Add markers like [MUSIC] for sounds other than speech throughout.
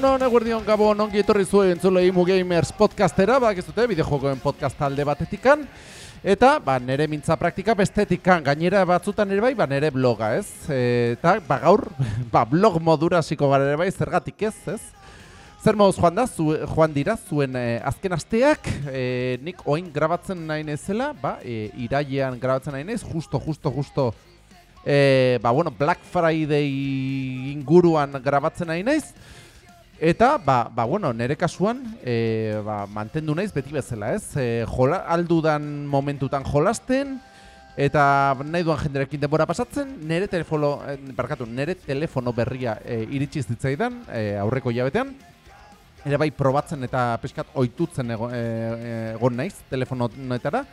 Egun hon, eguerdion gabon ongi etorri zuen entzulei Mu Gamers podcastera, bak ez dute, bideojokoen podcast talde batetikan. Eta, ba, nere mintza praktika bestetikan, gainera batzutan ere bai, ba, nere bloga, ez? E, eta, ba, gaur, [LAUGHS] ba, blog modura hasiko gara ere bai, zergatik ez, ez? Zer moduz joan da, zu, joan dira, zuen eh, azken asteak, eh, nik oin grabatzen nahi nezela, ba, eh, irailean grabatzen nahi nez, justo, justo, justo, eh, ba, bueno, Black Friday inguruan grabatzen nahi naiz, Eta, ba, ba bueno, nere kasuan, e, ba, mantendu naiz beti bezala, ez? E, jola, aldudan momentutan jolasten, eta nahi duan jenderekin denbora pasatzen, nere telefono, eh, barkatu, nere telefono berria e, iritsi zitzaidan e, aurreko hilabetean, ere bai probatzen eta pixkat oitutzen ego, e, e, egon naiz telefonetara,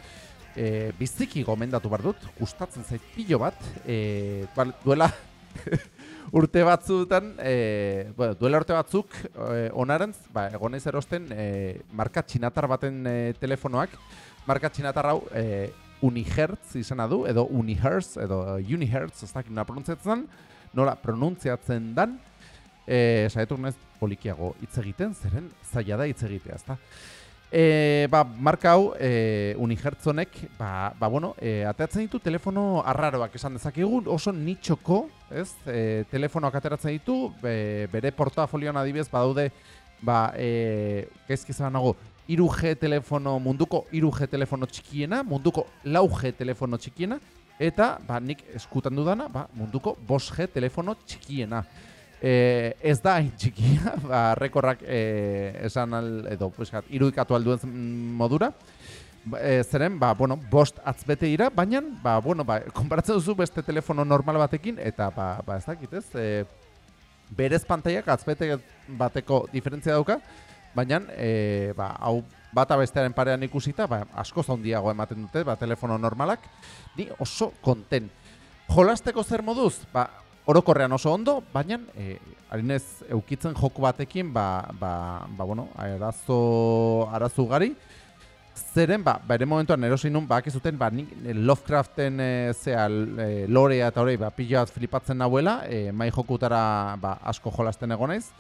e, biziki gomendatu behar dut, gustatzen zait pilo bat, e, bal, duela [LAUGHS] urte batzuetan, e, bueno, duela urte batzuk e, onarantz, ba, egon naiz erosten e, marka txinatar baten e, telefonoak, marka txinatar hau e, Unihertz izena du, edo Unihertz, edo Unihertz, ez dakit nola pronuntziatzen, nola pronuntziatzen dan, e, saietu naiz polikiago hitz egiten, zeren zaila da hitz egitea, ezta? E, ba, marka hau, e, Unihertzonek, ba, ba, bueno, e, ateratzen ditu telefono arraroak esan dezakegu, oso nitxoko, ez, e, telefonoak ateratzen ditu, be, bere portafolioan adibidez badaude, ba, e, gezki nago, 3G telefono, munduko 3G telefono txikiena, munduko 4G telefono txikiena, eta, ba, nik eskutan dudana, ba, munduko 5G telefono txikiena. E, ez da txikia, [LAUGHS] ba, rekorrak e, esan al, edo, puskat, irudikatu alduen modura. E, zeren, ba, bueno, bost atzbete dira, baina, ba, bueno, ba, [LAUGHS] konparatzen duzu beste telefono normal batekin, eta, ba, ba ez dakit ez, e, berez pantaiak atzbete bateko diferentzia dauka, baina, e, ba, hau bata bestearen parean ikusita, ba, asko handiago ematen dute, ba, telefono normalak, ni oso konten. Jolasteko zer moduz? Ba, orokorrean oso ondo, baina e, harinez eukitzen joku batekin, ba, ba, ba bueno, arazo, arazo ugari, Zeren, ba, bere momentuan erosi nun, ba, zuten, ba, nik eh, Lovecraften e, zea, e, lorea eta hori, ba, pila flipatzen nahuela, e, mai jokutara, ba, asko jolasten egon naiz.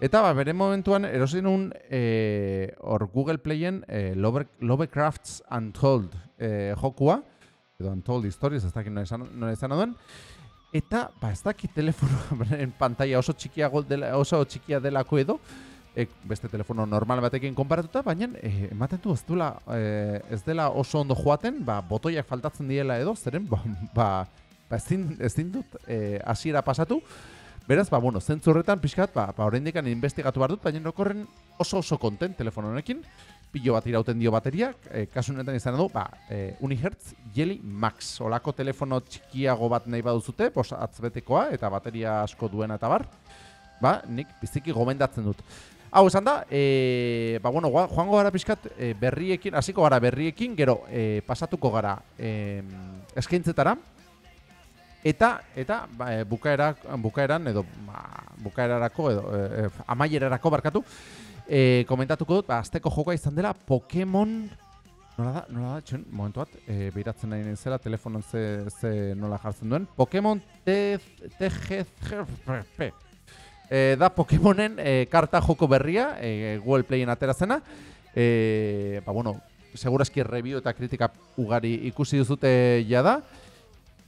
Eta, ba, bere momentuan erosi nun, e, hor Google Playen, e, Love, Lovecraft's Untold e, jokua, edo Untold Stories, ez dakit nola izan, nola izan duen, Eta, ba, ez dakit telefonoen [LAUGHS] pantalla oso txikiago dela, oso txikia delako edo, e, beste telefono normal batekin konparatuta, baina e, ematen du ez, duela, e, ez dela oso ondo joaten, ba, botoiak faltatzen diela edo, zeren, ba, ba, ba ezin, ezin dut e, hasiera pasatu, Beraz, ba, bueno, zentzu horretan pixkat, ba, ba oraindikan investigatu behar dut, baina nokorren oso oso kontent telefono honekin, pilo bat irauten dio bateriak, e, kasu honetan izan du, ba, e, Unihertz Jelly Max, olako telefono txikiago bat nahi baduzute, bos atzbetekoa eta bateria asko duena eta bar, ba, nik biziki gomendatzen dut. Hau esan da, e, ba, bueno, joango gara pixkat e, berriekin, hasiko gara berriekin, gero e, pasatuko gara e, eskaintzetara, eta eta ba, e, bukaera, bukaeran edo ba, bukaerarako edo e, amaierarako barkatu, e, komentatuko dut, ba, azteko jokoa izan dela Pokemon Nola da, nola da, txun, momentu bat, e, behiratzen nahi nintzela, telefonon ze, ze nola jartzen duen. Pokemon TGP. E, da Pokemonen e, karta joko berria, e, Google Playen atera zena. E, ba, bueno, segurazki review eta kritika ugari ikusi duzute jada.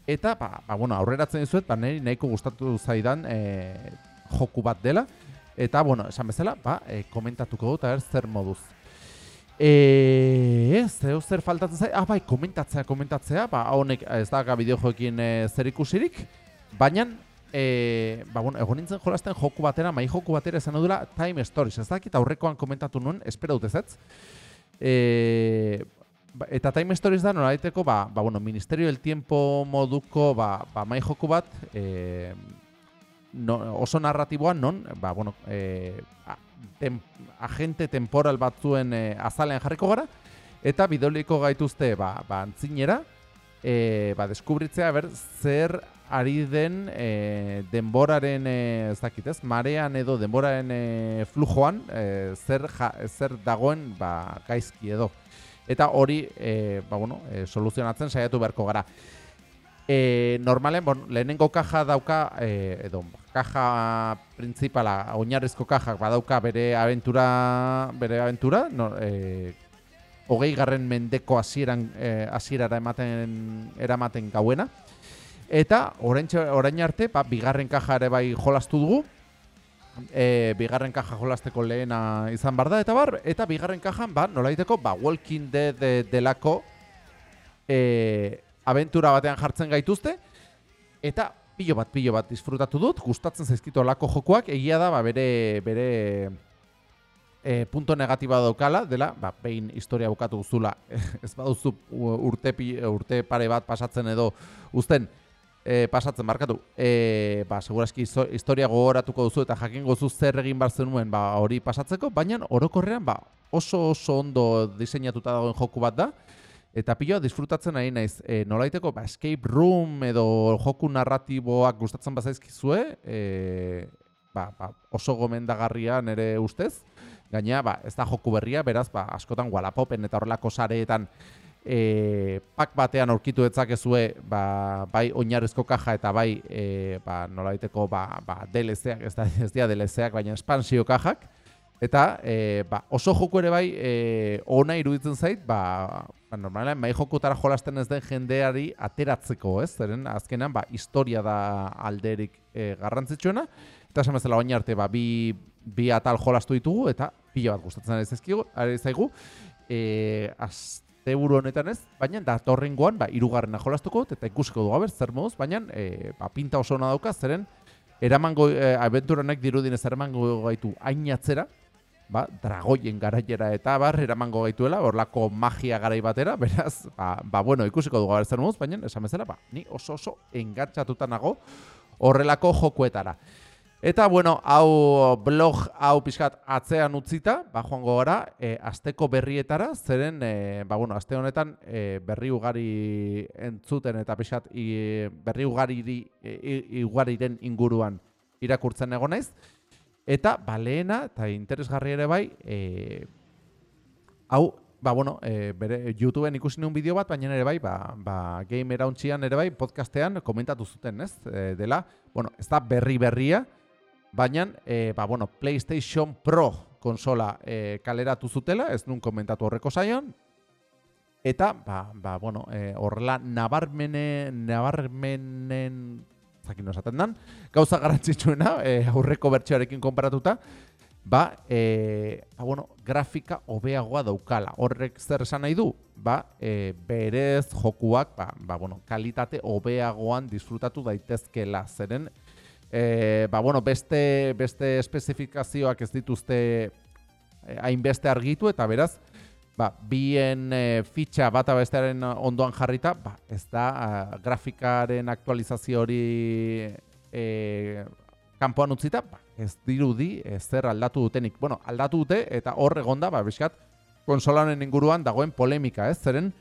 Eta, ba, ba bueno, aurreratzen dizuet, ba, niri nahiko gustatu zaidan e, joku bat dela. Eta, bueno, esan bezala, ba, e, komentatuko dut, zer moduz. E, ez, zeu zer faltatzen zai? Ah, bai, komentatzea, komentatzea, ba, honek ez da bideojoekin e, zer ikusirik, baina e, ba, bueno, egon nintzen jolasten joku batera, mai joku batera esan dula Time Stories. Ez dakit aurrekoan komentatu nuen, espera dut ez E, ba, eta Time Stories da nolaiteko, ba, ba, bueno, Ministerio del Tiempo moduko ba, ba, mai joku bat, e, no, oso narratiboan non, ba, bueno, e, a, tem, agente temporal batzuen e, azalean jarriko gara, eta bidoliko gaituzte ba, ba, antzinera, e, ba, deskubritzea ber, zer ari den e, denboraren e, ez dakit ez, marean edo denboraren e, flujoan e, zer, ja, zer dagoen ba, gaizki edo. Eta hori e, ba, bueno, e, soluzionatzen saiatu beharko gara. E, normalen, bon, lehenengo kaja dauka, e, edo kaja principala, oinarrizko kajak badauka bere aventura, bere aventura, no, e, hogei garren mendeko hasieran eh, hasierara ematen eramaten gauena. Eta orain, orain arte, ba, bigarren kaja ere bai jolastu dugu. E, bigarren kaja jolasteko lehena izan bar da, eta bar, eta bigarren kajan, ba, nolaiteko, ba, Walking Dead de, delako e, aventura batean jartzen gaituzte, eta pilo bat, pilo bat disfrutatu dut, gustatzen zaizkitu lako jokuak, egia da, ba, bere, bere e, punto negatiba daukala, dela, ba, behin historia bukatu guztula, [LAUGHS] ez baduzu urte, urte pare bat pasatzen edo uzten, e, pasatzen markatu, e, ba, seguraski historia gogoratuko duzu eta jakin gozu zer egin bar zenuen ba, hori pasatzeko, baina orokorrean ba, oso oso ondo diseinatuta dagoen joku bat da, eta piloa disfrutatzen ari naiz, e, nolaiteko ba, escape room edo joku narratiboak gustatzen bazaizkizue, e, ba, ba, oso gomendagarria nere ustez, Gaina, ba, ez da joku berria, beraz, ba, askotan Wallapopen eta horrelako sareetan e, pak batean aurkitu etzakezue ba, bai oinarrezko kaja eta bai e, ba, nolaiteko ba, ba, DLC-ak, ez da ez dira DLC-ak, baina espansio kajak. Eta e, ba, oso joku ere bai e, ona iruditzen zait, ba, ba, normalen, bai jokutara jolasten ez den jendeari ateratzeko, ez? Zeren, azkenean, ba, historia da alderik e, garrantzitsuena. Eta esan bezala oin arte, ba, bi, bi atal jolastu ditugu, eta pila bat gustatzen ari zaizkigu, ari zaigu, e, azte buru honetan ez, baina da torrengoan, ba, irugarrena jolastuko, eta ikusiko dugu, zer moduz, baina e, ba, pinta oso hona dauka, zeren, eramango, e, abenturanek dirudin ez eramango gaitu ainatzera, ba, dragoien garaiera eta bar, eramango gaituela, horlako magia garai batera, beraz, ba, ba bueno, ikusiko dugu, zer moduz, baina, esan bezala, ba, ni oso oso engatxatuta nago horrelako jokuetara. Eta, bueno, hau blog hau pixkat atzean utzita, ba, joango gara, e, azteko berrietara, zeren, e, ba, bueno, azte honetan e, berri ugari entzuten eta pixkat i, berri ugari ugariren inguruan irakurtzen egon naiz. Eta, ba, lehena, eta interesgarri ere bai, e, hau, ba, bueno, e, bere, YouTubeen ikusi nuen bideo bat, baina ere bai, ba, ba, game erauntzian ere bai, podcastean komentatu zuten, ez? E, dela, bueno, ez da berri berria, Baina, e, ba, bueno, PlayStation Pro konsola e, kaleratu zutela, ez nun komentatu horreko zaion. Eta, ba, ba bueno, e, horrela nabarmenen, nabarmenen, zakin esaten dan, gauza garantzitsuena, e, aurreko bertxearekin konparatuta, ba, e, ba, bueno, grafika hobeagoa daukala. Horrek zer esan nahi du? Ba, e, berez jokuak, ba, ba, bueno, kalitate hobeagoan disfrutatu daitezkela zeren, e, ba, bueno, beste, beste espezifikazioak ez dituzte eh, hainbeste argitu eta beraz, ba, bien e, fitxa bata bestearen ondoan jarrita, ba, ez da grafikaren aktualizazio hori e, kanpoan utzita, ba, ez dirudi ez zer aldatu dutenik. Bueno, aldatu dute eta hor egonda, ba, biskat, konsolaren inguruan dagoen polemika, ez? Zeren,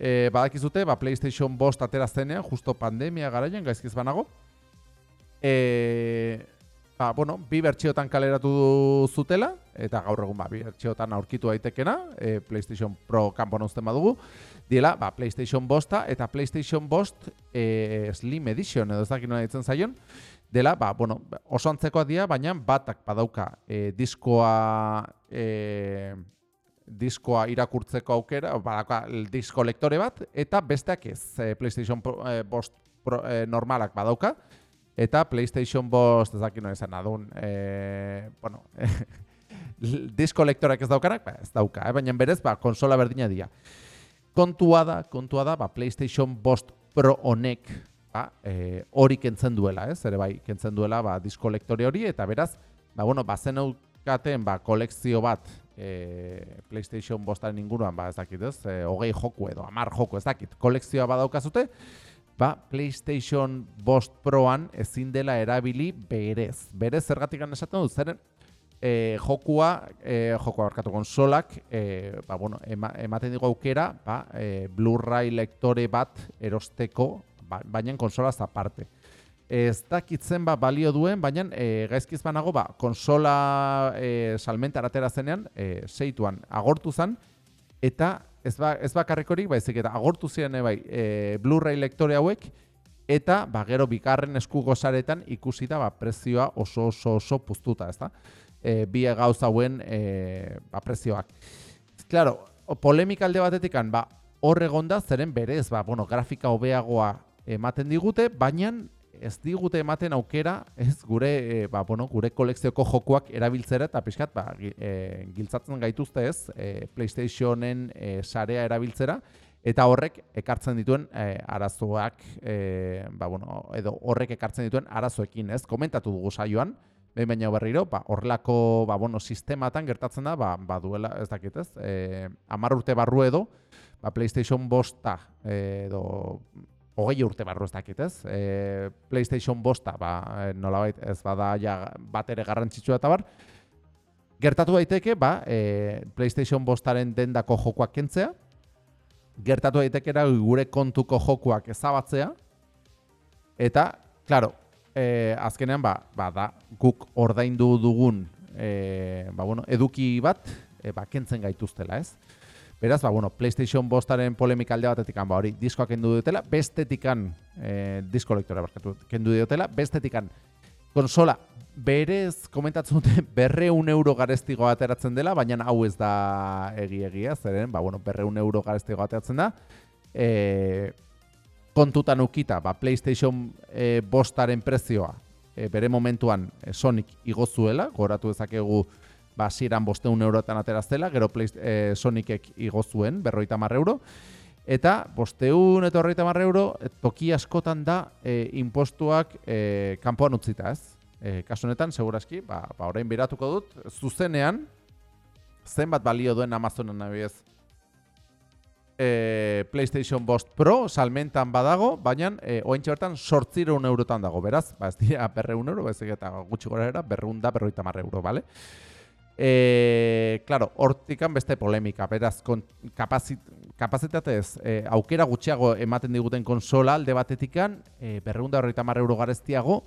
e, badakizute, ba, PlayStation bost atera zenean, justo pandemia garaian, gaizkiz banago, e, ba, bueno, bi bertxiotan kaleratu zutela, eta gaur egun ba, bi bertxiotan aurkitu daitekena, e, PlayStation Pro kanpon uzten badugu, diela, ba, PlayStation Bosta eta PlayStation Bost e, Slim Edition, edo ez dakit nola ditzen zaion, dela, ba, bueno, oso antzekoa dira, baina batak badauka e, diskoa... E, diskoa irakurtzeko aukera, badauka disko lektore bat, eta besteak ez, e, PlayStation e, Bost Pro, e, normalak badauka, Eta PlayStation bost ez dakit izan adun, e, bueno, [LAUGHS] disko lektorak ez daukanak, ba, ez dauka, eh? baina berez, ba, konsola berdina dira. Kontua da, kontua da, ba, PlayStation bost Pro honek ba, e, hori kentzen duela, ez? Ere bai, kentzen duela ba, disko lektore hori, eta beraz, ba, bueno, bazen eukaten ba, kolekzio bat e, PlayStation bostaren inguruan, ba, ez dakit, ez? E, hogei joku edo, amar joku, ez dakit, kolekzioa badaukazute, ba, PlayStation bost proan ezin dela erabili berez. Berez, zergatik esaten dut, zeren, e, jokua, e, jokua barkatu konsolak, e, ba, bueno, ema, ematen digu aukera, ba, e, Blu-ray lektore bat erosteko, ba, baina konsolaz aparte. Ez dakitzen ba balio duen, baina e, gaizkiz banago ba, konsola e, salmenta aratera zenean, e, seituan agortu zen, eta ez, ba, ez bakarrik hori, baizik eta agortu ziren bai, e, Blu-ray lektore hauek, eta ba, gero bikarren esku gozaretan ikusi da ba, prezioa oso oso oso puztuta, ez da? E, bi gauza hauen e, ba, prezioak. Claro, polemika alde batetik, ba, hor egonda, zeren berez, ba, bueno, grafika hobeagoa ematen digute, baina ez digute ematen aukera, ez gure, e, ba, bueno, gure kolekzioko jokuak erabiltzera eta pixkat, ba, e, giltzatzen gaituzte ez, e, PlayStationen e, sarea erabiltzera, eta horrek ekartzen dituen e, arazoak, e, ba, bueno, edo horrek ekartzen dituen arazoekin, ez, komentatu dugu saioan, behin baina berriro, ba, horrelako, ba, bueno, sistematan gertatzen da, ba, ba duela, ez dakit, ez, e, amar urte barru edo, ba, PlayStation bosta, edo, hogei urte barru ez dakit, ez? E, PlayStation bosta, ba, e, nolabait ez bada ja bat ere garrantzitsua eta bar, gertatu daiteke, ba, e, PlayStation bostaren dendako jokoak kentzea, gertatu daiteke gure kontuko jokuak ezabatzea, eta, claro, e, azkenean, ba, ba, da, guk ordaindu dugun, e, ba, bueno, eduki bat, e, ba, kentzen gaituztela, ez? Beraz, ba, bueno, PlayStation bostaren polemika alde batetik ba, hori diskoak kendu dutela, bestetikan, eh, disko lektora barkatu, kendu dutela, bestetikan, konsola, berez, komentatzen dute, [LAUGHS] berreun euro garestigo ateratzen dela, baina hau ez da egi egia, zeren, ba, bueno, berreun euro garestigo ateratzen da, e, kontutan ukita, ba, PlayStation e, bostaren prezioa, e, bere momentuan e, Sonic igozuela, goratu ezakegu, ba, ziren bosteun eurotan ateraztela, gero Play, e, Sonicek igo zuen, berroita marre euro, eta bosteun eta horreita marre euro, e, toki askotan da e, impostuak e, kanpoan utzita ez. E, kasu honetan, segurazki, ba, ba, orain biratuko dut, zuzenean, zenbat balio duen Amazonen nabiez, e, PlayStation Bost Pro salmentan badago, baina e, ointxe bertan sortzireun eurotan dago, beraz, ba, ez dira berreun euro, ez eta gutxi gora era, berreun da berroita marre euro, bale? E, claro, hortikan beste polemika, beraz, kon, kapazit, kapazitatez, e, aukera gutxiago ematen diguten konsola alde batetikan, e, berreunda horreita marre euro gareztiago,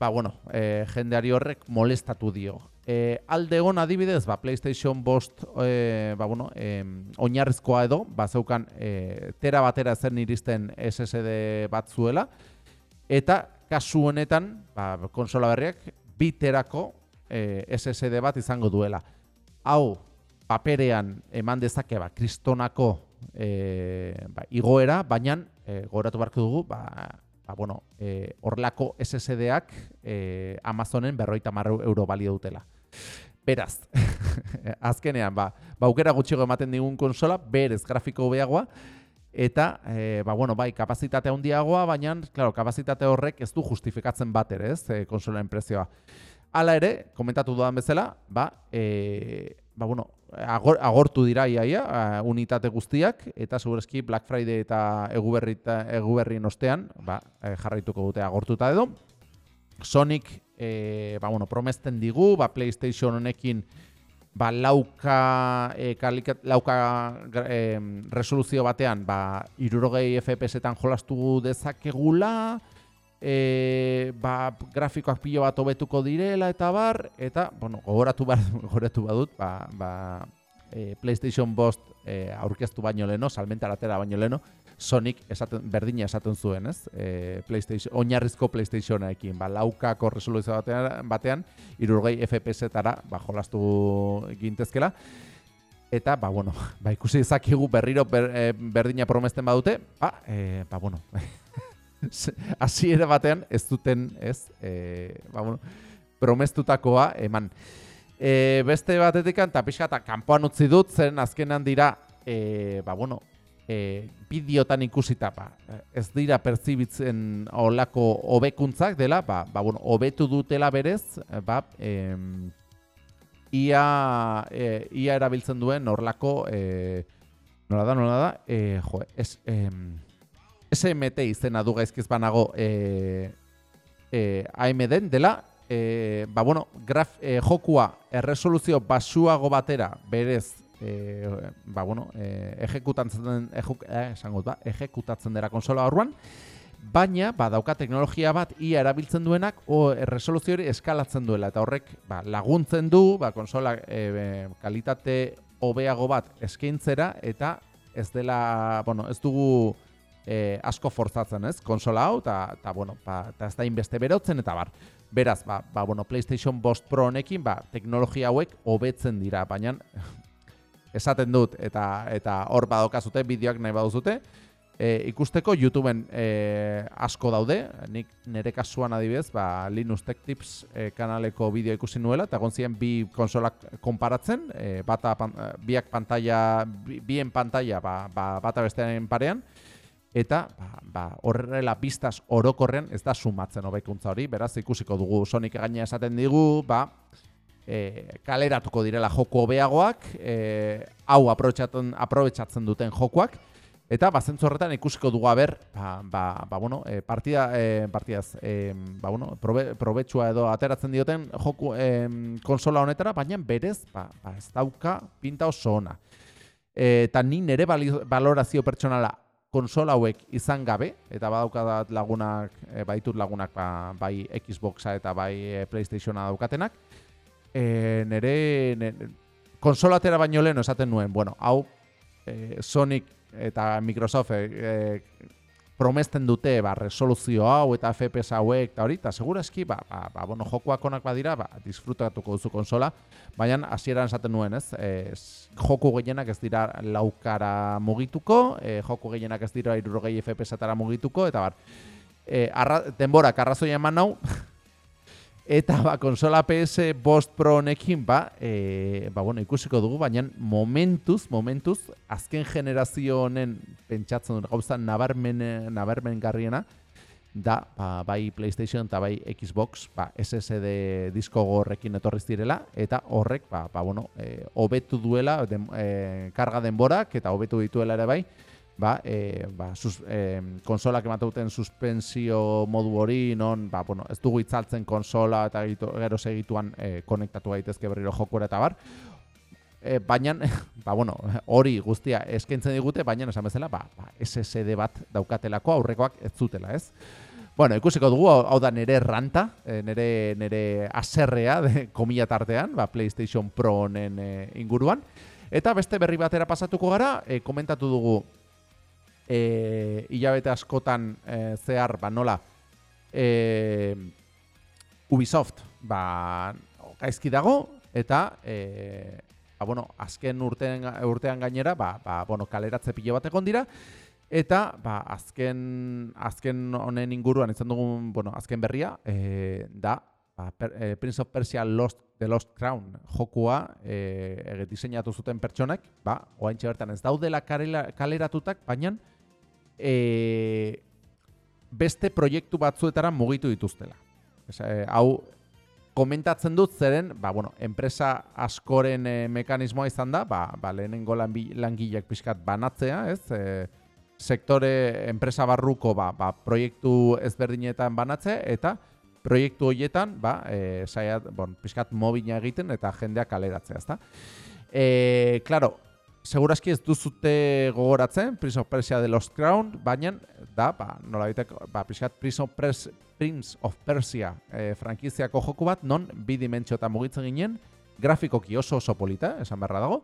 ba, bueno, e, jendeari horrek molestatu dio. E, alde hon adibidez, ba, PlayStation Bost, e, ba, bueno, e, oinarrizkoa edo, ba, zeukan, e, tera batera zen iristen SSD bat zuela, eta kasu honetan, ba, konsola berriak, biterako e, eh, SSD bat izango duela. Hau, paperean eman dezake ba, kristonako e, ba, igoera, baina e, goratu barko dugu, ba, ba, bueno, e, orlako SSD-ak e, Amazonen berroita marru euro balio dutela. Beraz, [LAUGHS] azkenean, ba, ba, aukera gutxigo ematen digun konsola, berez grafiko beagoa, eta, e, ba, bueno, bai, kapazitate handiagoa, baina, claro, kapazitate horrek ez du justifikatzen bat ere, ez, e, konsolen prezioa. Hala ere, komentatu dudan bezala, ba, e, ba bueno, agor, agortu dira iaia, unitate guztiak, eta segurazki Black Friday eta eguberri ostean, ba, e, jarraituko dute agortuta edo. Sonic, e, ba, bueno, promesten digu, ba, PlayStation honekin, ba, lauka, e, kalikat, lauka e, resoluzio batean, ba, irurogei FPS-etan jolastu dezakegula, e, ba, grafikoak pilo bat hobetuko direla eta bar, eta, bueno, gogoratu, bar, [LAUGHS] gogoratu badut, ba, ba, e, PlayStation Bost e, aurkeztu baino leno, salmentaratera baino leno, Sonic esaten, berdina esaten zuen, ez? E, PlayStation, oinarrizko PlayStationekin, ba, laukako resoluzio batean, batean irurgei FPS-etara, ba, jolastu gintezkela. Eta, ba, bueno, [LAUGHS] ba, ikusi zakigu berriro ber, e, berdina promesten badute, ba, e, ba, bueno, [LAUGHS] [LAUGHS] hasi ere batean ez duten, ez, e, ba, bueno, promestutakoa eman. E, beste batetik eta pixka eta kanpoan utzi dut, zen azkenan dira, e, ba, bueno, e, bideotan ikusita, ba, ez dira pertsibitzen olako hobekuntzak dela, ba, ba, bueno, hobetu dutela berez, ba, em, ia, e, ia erabiltzen duen horlako, e, nola da, nola da, e, jo, es, em, SMT izena du gaizkiz banago e, e, AMD-en dela, e, ba, bueno, graf, e, jokua erresoluzio basuago batera berez e, ba, bueno, e, ejekutatzen den ejuk, eh, esango ba, ejekutatzen dela konsola horruan, baina ba, dauka teknologia bat ia erabiltzen duenak o erresoluzio hori eskalatzen duela eta horrek ba, laguntzen du ba, konsola e, kalitate hobeago bat eskaintzera eta ez dela, bueno, ez dugu e, asko forzatzen, ez? Konsola hau eta ta bueno, ba ta ez da inbeste berotzen eta bar. Beraz, ba, ba bueno, PlayStation Bost Pro honekin, ba, teknologia hauek hobetzen dira, baina [LAUGHS] esaten dut eta eta hor badokazute bideoak nahi baduzute. E, ikusteko YouTubeen e, asko daude, nik nire kasuan adibidez, ba, Linux Tech Tips e, kanaleko bideo ikusi nuela, eta gontzien bi konsolak konparatzen, e, bata, pan, biak pantalla, bi, bien pantalla ba, ba, bata bestearen parean, eta ba, ba, horrela biztaz orokorren ez da sumatzen hobekuntza hori, beraz ikusiko dugu Sonic gaina esaten digu, ba, e, kaleratuko direla joko hobeagoak, e, hau aprobetxatzen duten jokoak, eta bazentzu horretan ikusiko dugu ber, ba, ba, ba, bueno, e, partida, e, partidaz, e, ba, bueno, probe, probetxua edo ateratzen dioten joku e, konsola honetara, baina berez, ba, ba, ez dauka pinta oso ona. Eta ni nere balorazio pertsonala konsola hauek izan gabe, eta badaukat lagunak, e, baitut lagunak ba, bai Xboxa eta bai e, Playstationa daukatenak, e, nere, nere konsolatera baino lehen esaten nuen, bueno, hau e, Sonic eta Microsoft e, promesten dute ba, resoluzio hau eta FPS hauek eta hori, eta segurazki, ba, ba, ba, bueno, jokuak onak badira, ba, disfrutatuko duzu konsola, baina hasieran esaten nuen, ez, e, joku gehienak ez dira laukara mugituko, e, joku gehienak ez dira irurogei FPS-atara mugituko, eta bar, e, arra, denborak arrazoia eman nau, [LAUGHS] Eta ba, konsola PS Bost Pro honekin ba, e, ba, bueno, ikusiko dugu, baina momentuz, momentuz, azken generazio honen pentsatzen dut gauza nabarmen, nabarmen garriena, da ba, bai PlayStation eta bai Xbox ba, SSD disko gorrekin etorriz direla, eta horrek, ba, ba, bueno, e, obetu duela, den, e, karga denborak, eta hobetu dituela ere bai, ba, e, ba, sus, e, konsolak ematen suspensio modu hori, non, ba, bueno, ez dugu itzaltzen konsola eta gero segituan e, konektatu gaitezke berriro jokura eta bar. E, baina, [LAUGHS] ba, bueno, hori guztia eskaintzen digute, baina esan bezala, ba, ba, SSD bat daukatelako aurrekoak ez zutela, ez? Bueno, ikusiko dugu, hau da nere ranta, nere, nere aserrea, de, komila tartean, ba, PlayStation Pro honen e, inguruan. Eta beste berri batera pasatuko gara, e, komentatu dugu e, hilabete askotan e, zehar, ba, nola, e, Ubisoft, ba, gaizki dago, eta, e, ba, bueno, azken urtean, urtean gainera, ba, ba, bueno, kaleratze pilo bat egon dira, eta, ba, azken, azken honen inguruan izan dugun, bueno, azken berria, e, da, ba, per, e, Prince of Persia Lost, The Lost Crown jokua e, diseinatu zuten pertsonak, ba, oaintxe bertan ez daudela kaleratutak, baina, e, beste proiektu batzuetara mugitu dituztela. Esa, e, hau komentatzen dut zeren, ba, bueno, enpresa askoren e, mekanismoa izan da, ba, ba, lehenengo langileak pixkat banatzea, ez? E, sektore enpresa barruko ba, ba, proiektu ezberdinetan banatzea, eta proiektu horietan, ba, e, saia, bon, pixkat mobina egiten eta jendeak kaleratzea, ezta? E, claro, Segurazki ez duzute gogoratzen, Prince of Persia The Lost Crown, baina da, ba, nola biteko, ba, Prince of, Pers Prince of Persia e, frankiziako joku bat, non bi dimentsio mugitzen ginen, grafikoki oso oso polita, esan beharra dago.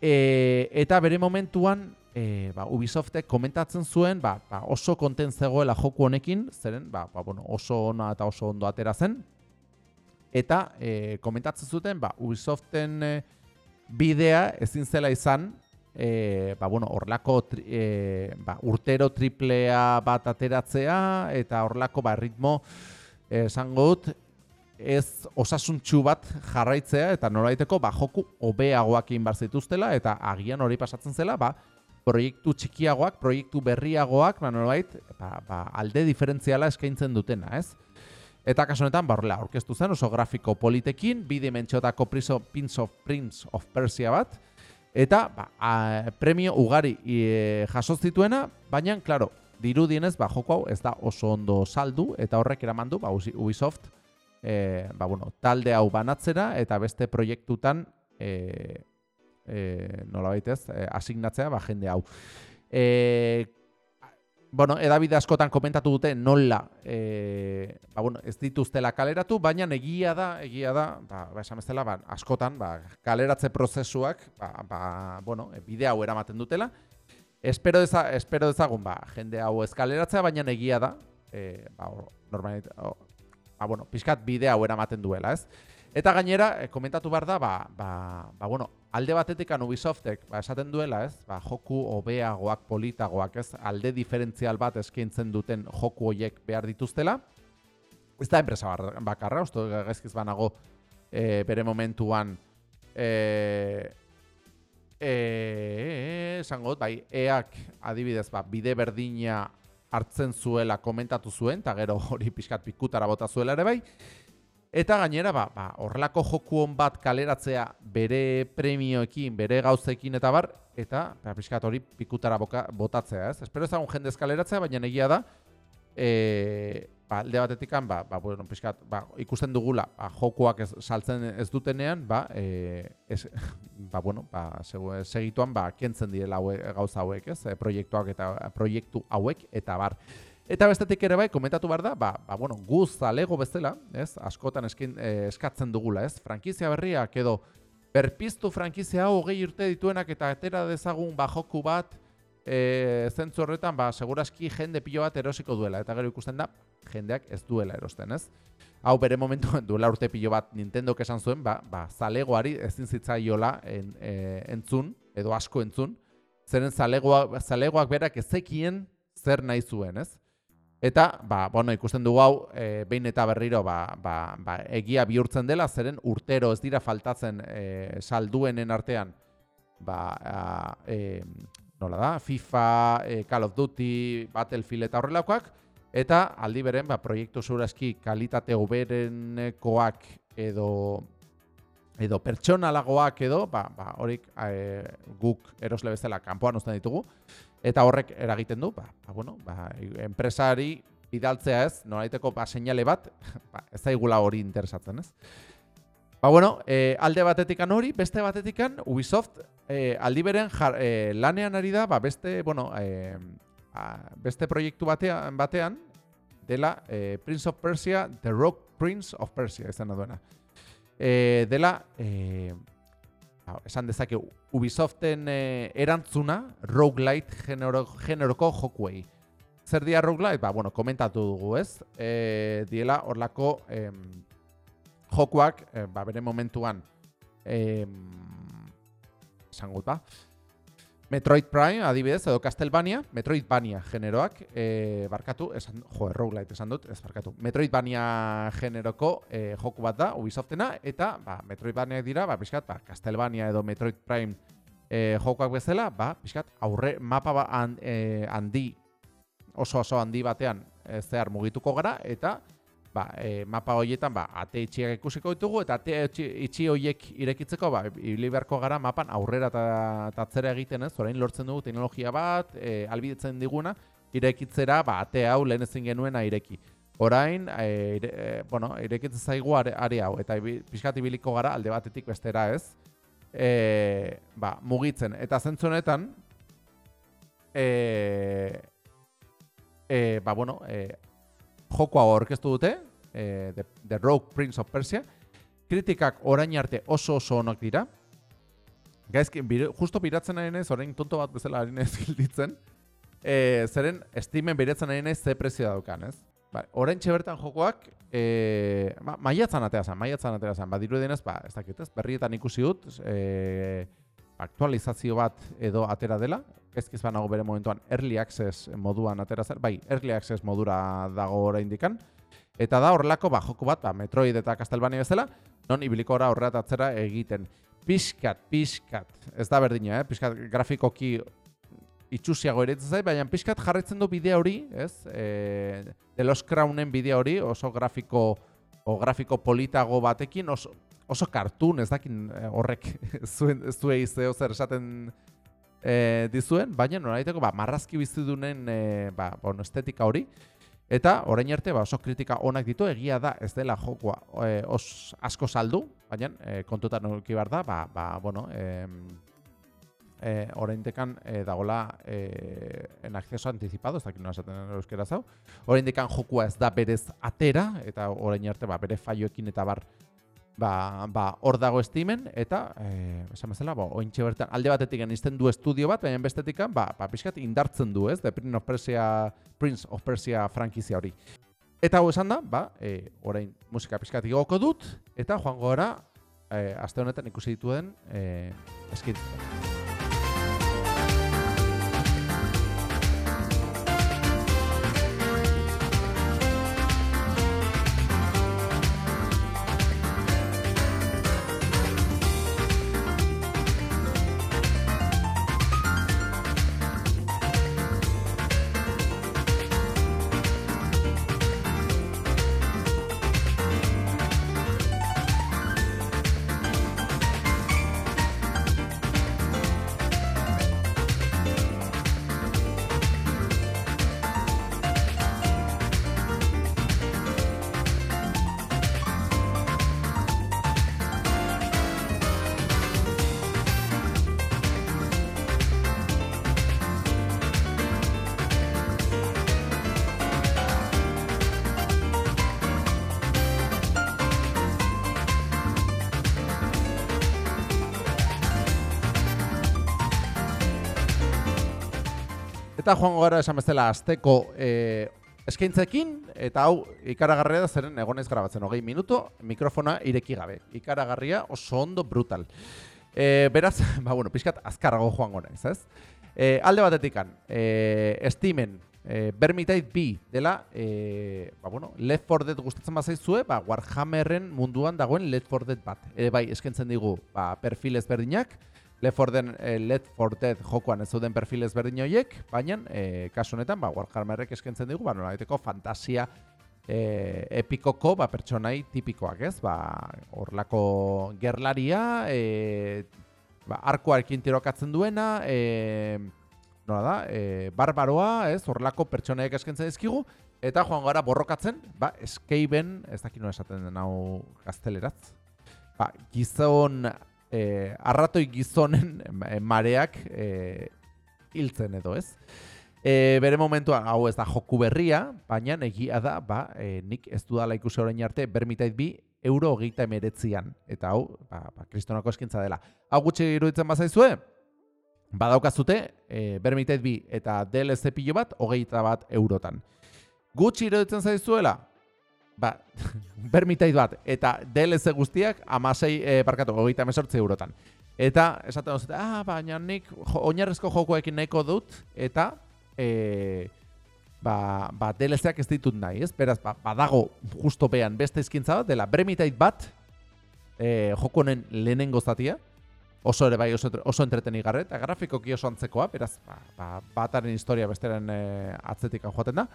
E, eta bere momentuan, e, ba, Ubisoftek komentatzen zuen, ba, ba, oso konten zegoela joku honekin, zeren, ba, ba, bueno, oso ona eta oso ondo atera zen. Eta e, komentatzen zuten, ba, Ubisoften... E, bidea ezin zela izan e, ba, bueno, orlako tri, e, ba, urtero triplea bat ateratzea eta orlako ba, ritmo esango dut ez osasuntxu bat jarraitzea eta nolaiteko ba, joku hobeagoak bar zituztela eta agian hori pasatzen zela ba, proiektu txikiagoak, proiektu berriagoak, ba, nolabait, ba, ba, alde diferentziala eskaintzen dutena, ez? Eta kasu honetan, ba, horrela, orkestu zen oso grafiko politekin, bi dimentsiotako Prince of, Prince of, Prince of Persia bat, eta ba, a, premio ugari e, jaso zituena, baina, klaro, dirudienez, ba, joko hau ez da oso ondo saldu, eta horrek eramandu, ba, Ubi- Ubisoft, e, ba, bueno, talde hau banatzera, eta beste proiektutan, e, e, nola baitez, e, asignatzea, ba, jende hau. E, bueno, edabide askotan komentatu dute nola e, ba, bueno, ez dituztela kaleratu, baina egia da, egia da, ba, ba esan bezala, ba, askotan, ba, kaleratze prozesuak, ba, ba, bueno, e, bide hau eramaten dutela. Espero, deza, espero dezagun, ba, jende hau ez kaleratzea, baina egia da, e, ba, normalit, ba, bueno, pixkat bide hau eramaten duela, ez? Eta gainera, e, komentatu behar da, ba, ba, ba, bueno, alde batetikan Ubisoftek, ba, esaten duela, ez? Ba, joku hobeagoak, politagoak, ez? Alde diferentzial bat eskaintzen duten joku hoiek behar dituztela. Ez da enpresa bakarra, uste gaizkiz banago e, bere momentuan e, e, esango bai, eak adibidez, ba, bide berdina hartzen zuela komentatu zuen, eta gero hori pixkat pikutara bota zuela ere bai, Eta gainera, ba, ba, horrelako joku on bat kaleratzea bere premioekin, bere gauzekin eta bar, eta ba, pixkat hori pikutara boka, botatzea, ez? Espero ezagun jendez kaleratzea, baina egia da, e, ba, alde batetikan, ba, ba, bueno, pixkat, ba, ikusten dugula, ba, jokuak ez, saltzen ez dutenean, ba, e, ez, [LAUGHS] ba, bueno, ba, segituan, ba, kentzen direla haue, gauza hauek, ez? E, proiektuak eta proiektu hauek, eta bar. Eta bestetik ere bai, komentatu behar da, ba, ba bueno, guz alego bezala, ez? Askotan eskin, eh, eskatzen dugula, ez? Frankizia berriak edo berpiztu frankizia hogei urte dituenak eta atera dezagun ba joku bat e, zentzu horretan, ba, seguraski jende pilo bat erosiko duela. Eta gero ikusten da, jendeak ez duela erosten, ez? Hau bere momentuan duela urte pilo bat Nintendok esan zuen, ba, ba zalegoari ezin zitzaiola en, e, entzun, edo asko entzun, zeren zalegoak, zalegoak berak ezekien zer nahi zuen, ez? Eta, ba, bueno, ikusten dugu hau, e, behin eta berriro, ba, ba, ba, egia bihurtzen dela, zeren urtero ez dira faltatzen e, salduenen artean, ba, a, e, nola da, FIFA, e, Call of Duty, Battlefield eta horrelakoak, eta aldi beren, ba, proiektu segurazki kalitate hoberenekoak edo edo pertsonalagoak edo, ba, ba, horik e, guk erosle bezala kanpoan uzten ditugu, eta horrek eragiten du, ba, ba, bueno, ba, enpresari bidaltzea ez, nolaiteko ba, seinale bat, [LAUGHS] ba, ez zaigula hori interesatzen ez. Ba, bueno, e, alde batetikan hori, beste batetikan Ubisoft e, aldi beren jar, e, lanean ari da, ba, beste, bueno, e, a, beste proiektu batean, batean dela e, Prince of Persia, The Rock Prince of Persia, izan da duena. E, dela, e, esan dezake Ubisoften e, erantzuna roguelite genero, generoko jokuei. Zer dia roguelite? Ba, bueno, komentatu dugu, ez? E, diela horlako em, jokuak, e, ba, bere momentuan em, esan gut, ba? Metroid Prime, adibidez, edo Castlevania, Metroidvania generoak, e, barkatu, esan, jo, roguelite esan dut, ez barkatu. Metroidvania generoko e, joku bat da, Ubisoftena, eta ba, Metroidvania dira, ba, pixkat, ba, Castlevania edo Metroid Prime e, jokoak bezala, ba, pixkat, aurre mapa ba, han- e, handi, oso oso handi batean e, zehar mugituko gara, eta ba, e, mapa horietan ba, ate itxiak ikusiko ditugu, eta ate itxi, horiek irekitzeko, ba, ibili beharko gara mapan aurrera eta atzera egiten ez, orain lortzen dugu teknologia bat, e, albidetzen diguna, irekitzera, ba, ate hau lehen ezin genuena ireki. Orain, e, ire, e, bueno, irekitzen zaigu are, are hau, eta pixkat ibiliko gara alde batetik bestera ez, e, ba, mugitzen. Eta zentzu honetan, e, e, ba, bueno, e, joko hau aurkeztu dute, e, The, The Rogue Prince of Persia. Kritikak orain arte oso oso onak dira. Gaizki, bir, justo biratzen ari naiz, orain tonto bat bezala ari naiz [LAUGHS] gilditzen. E, zeren, Steamen biratzen ari naiz ze prezio daukan, ez? Ba, orain bertan jokoak, e, ma, maiatzan atea zen, maiatzan atea zen. Ba, diru denez, ba, ez dakit ez, berrietan ikusi dut, e, aktualizazio bat edo atera dela, ezkiz banago bere momentuan early access moduan atera zer, bai, early access modura dago oraindikan. Eta da horrelako ba, joku bat, ba, Metroid eta Castlevania bezala, non ibiliko ora horret atzera egiten. Piskat, piskat, ez da berdina, eh? piskat grafikoki itxusiago eretzen zait, baina pixkat jarretzen du bidea hori, ez? E, The Lost Crownen bidea hori oso grafiko o grafiko politago batekin oso, oso cartoon, ez dakin eh, horrek [LAUGHS] zuen, zuei zeo zer esaten e, dizuen, baina noraiteko ba, marrazki bizidunen e, ba, bueno, estetika hori, Eta orain arte ba, oso kritika onak ditu egia da ez dela jokoa e, os asko saldu, baina e, kontutan eduki behar da, ba, ba, bueno, e, e, orain dekan e, dagola e, en acceso anticipado, ez dakit nola esaten euskera zau, orain dekan jokua ez da berez atera, eta orain arte ba, bere faioekin eta bar ba, ba, hor dago estimen, eta, e, esan bezala, bo, ointxe bertan, alde batetik izten du estudio bat, baina bestetik, ba, ba, pixkat indartzen du, ez, The Prince of Persia, Prince of Persia frankizia hori. Eta hau esan da, ba, e, orain musika pixkat igoko dut, eta joango gara, e, aste honetan ikusi dituen e, eskintzitzen. Eta joango gara esan bezala azteko e, eskaintzekin, eta hau ikaragarria da zeren egonez grabatzen hogei minuto, mikrofona ireki gabe. Ikaragarria oso ondo brutal. E, beraz, [LAUGHS] ba bueno, pixkat azkarrago joango naiz, ez? E, alde batetikan, e, estimen, e, Bermitait B dela, e, ba bueno, Left 4 Dead gustatzen bazaizue, ba Warhammerren munduan dagoen Left 4 Dead bat. E, bai, eskaintzen digu, ba, perfil ezberdinak, Left 4 Dead, eh, Left 4 Dead jokoan ez zuden perfil ezberdin horiek, baina eh, kasu honetan ba, Warhammerrek eskentzen digu, ba, nolabiteko fantasia eh, epikoko ba, pertsonai tipikoak ez, ba, orlako gerlaria, eh, ba, arkoarekin tirokatzen duena, eh, nola da, eh, barbaroa, ez, orlako pertsonaiek eskentzen dizkigu, eta joan gara borrokatzen, ba, eskeiben, ez dakit nola esaten den hau gazteleratz, ba, gizon e, arratoi gizonen e, mareak e, hiltzen edo ez. E, bere momentuan hau ez da joku berria, baina egia da, ba, e, nik ez dudala ikusi orain arte, bermitait bi euro hogeita emeretzian. Eta hau, ba, ba, kristonako eskintza dela. Hau gutxi iruditzen bazaizue, badaukazute, e, bermitait bi eta DLC pilo bat, hogeita bat eurotan. Gutxi iruditzen zaizuela, ba, [LAUGHS] bermitait bat, eta DLC guztiak amasei, e, barkatu, hogeita mesortzi eurotan. Eta, esaten dut, ah, baina nik oinarrezko jokoekin nahiko dut, eta e, ba, ba, DLC-ak ez ditut nahi, ez? Beraz, ba, badago justo behan beste izkintza bat, dela bermitait bat, e, joko honen lehenengo zatia, oso ere bai oso, oso entretenigarre, eta grafikoki oso antzekoa, beraz, ba, ba, bataren historia besteren e, atzetik joaten da.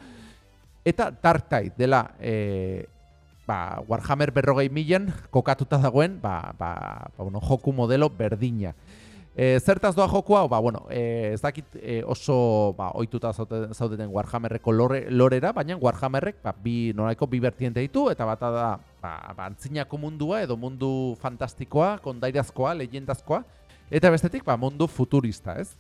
Eta Dark Tide dela e, ba, Warhammer berrogei milen kokatuta dagoen ba, ba, ba, bueno, joku modelo berdina. E, zertaz doa joku hau, ba, bueno, e, ez dakit e, oso ba, oituta zaudeten Warhammerreko lore, lorera, baina Warhammerrek ba, bi, noraiko bi bertiente ditu, eta bata da ba, ba, antzinako mundua edo mundu fantastikoa, kondairazkoa, leyendazkoa, eta bestetik ba, mundu futurista, ez?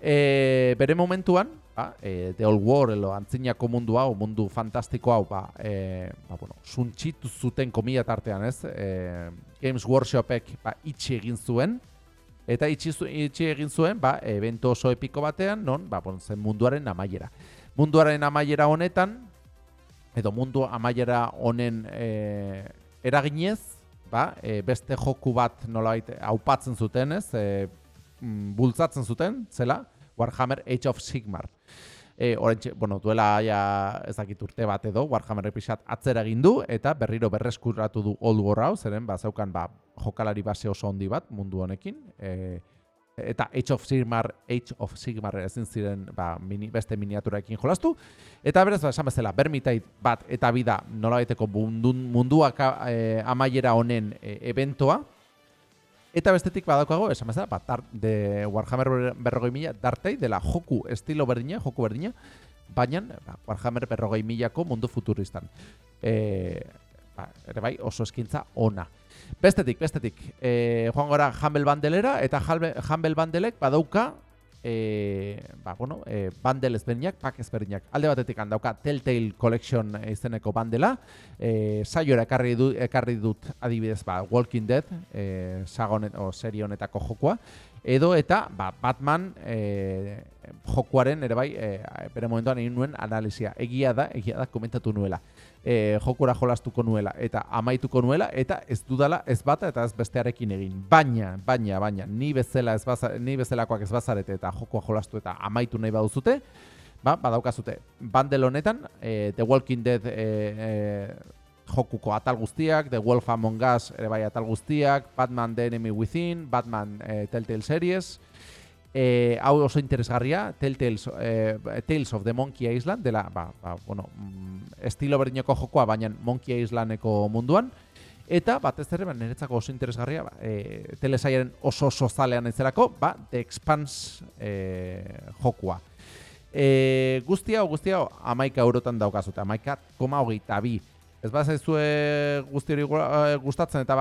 E, bere momentuan, ba, e, The Old War, elo, antzinako mundu hau, mundu fantastiko hau, ba, e, ba, bueno, suntxitu zuten komila tartean, ez? E, Games Workshopek ba, itxi egin zuen, eta itxi, itxi egin zuen, ba, evento oso epiko batean, non, ba, bon, zen munduaren amaiera. Munduaren amaiera honetan, edo mundu amaiera honen e, eraginez, ba, e, beste joku bat nolabait aupatzen zuten, ez? E, mm, bultzatzen zuten, zela, Warhammer Age of Sigmar. E, orentxe, bueno, duela ja ezakit urte bat edo, Warhammer episat atzera egin du, eta berriro berreskuratu du Old War hau, zeren, ba, zeukan, ba, jokalari base oso handi bat mundu honekin, e, eta Age of Sigmar, Age of Sigmar ezin ziren ba, mini, beste miniaturaekin jolastu. Eta berez, ba, esan bezala, bermitait bat eta bida nolabaiteko mundun, munduak e, amaiera honen e, eventoa. Eta bestetik badaukago, esan bezala, bat, de Warhammer berrogei mila, dartei, dela joku estilo berdina, joku berdina, baina ba, Warhammer berrogei milako mundu futuristan. E, ba, ere bai, oso eskintza ona. Bestetik, bestetik, e, joan gora Humble Bandelera, eta Humble Bandelek badauka e, ba, bueno, e, bandel ezberdinak, pak ezberdinak. Alde batetik handauka Telltale Collection izeneko bandela, e, saiora ekarri, du, ekarri dut adibidez ba, Walking Dead, e, sagonet, o serie honetako jokoa, edo eta ba, Batman e, jokuaren ere bai e, bere momentuan egin nuen analizia. Egia da, egia da komentatu nuela e, jokura jolastuko nuela eta amaituko nuela eta ez dudala ez bata eta ez bestearekin egin. Baina, baina, baina, ni bezala ez baza, ni bezalakoak ez bazarete eta jokoa jolastu eta amaitu nahi baduzute, ba, badaukazute. Bandel honetan, e, The Walking Dead e, e, jokuko atal guztiak, The Wolf Among Us ere bai atal guztiak, Batman The Enemy Within, Batman e, Telltale Series, E, hau oso interesgarria, Telltales, e, Tales of the Monkey Island, dela, ba, ba, bueno, mm, estilo berdineko jokoa, baina Monkey Islandeko munduan, eta batez ere, ba, niretzako oso interesgarria, ba, e, telesaiaren oso oso zalean ezerako, ba, The Expanse e, jokua. E, guztia, guztia, amaika eurotan daukazuta, amaika koma hogeita bi, Ez bat zaizue guzti hori eh, gustatzen eta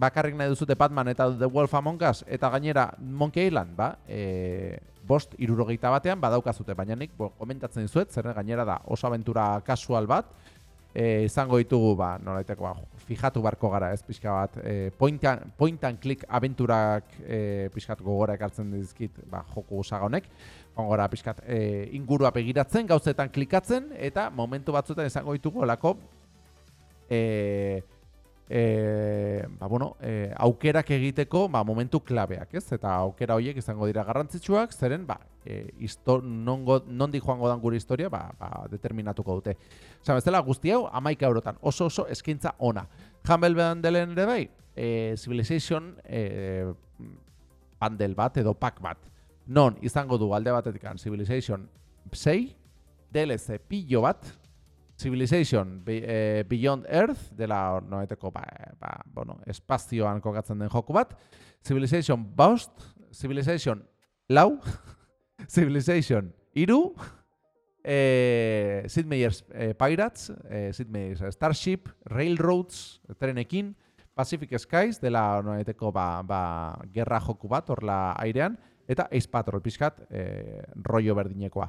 bakarrik, nahi duzute Batman eta The Wolf Among Us eta gainera Monkey Island, ba, e, bost irurogeita batean badaukazute, baina nik bo, komentatzen dizuet, zer gainera da oso aventura kasual bat, e, izango ditugu, ba, nolaiteko, ba, fijatu barko gara ez pixka bat, e, point, and, point and click aventurak e, pixkat gogora ekartzen dizkit ba, joku usaga honek, gora pixkat e, ingurua begiratzen, gauzetan klikatzen, eta momentu batzuetan izango ditugu olako e, e, ba, bueno, e, aukerak egiteko ba, momentu klabeak, ez? Eta aukera horiek izango dira garrantzitsuak, zeren, ba, e, isto, nongo, nondi joango dan gure historia, ba, ba, determinatuko dute. Osa, ez dela, guzti hau, amaika eurotan, oso oso eskintza ona. Humble Bandelen ere bai, e, Civilization e, bundle bat edo pack bat. Non, izango du alde batetik Civilization 6, DLC pillo bat, Civilization eh, Beyond Earth dela noeteko ba, ba, bueno, espazioan kokatzen den joku bat. Civilization Boust Civilization Lau [LAUGHS] Civilization Iru eh, Sid Meier's eh, Pirates eh, Sid Meier's Starship Railroads trenekin Pacific Skies dela noeteko ba, ba, gerra joku bat orla airean eta Ace Patrol pixkat eh, rollo berdinekoa.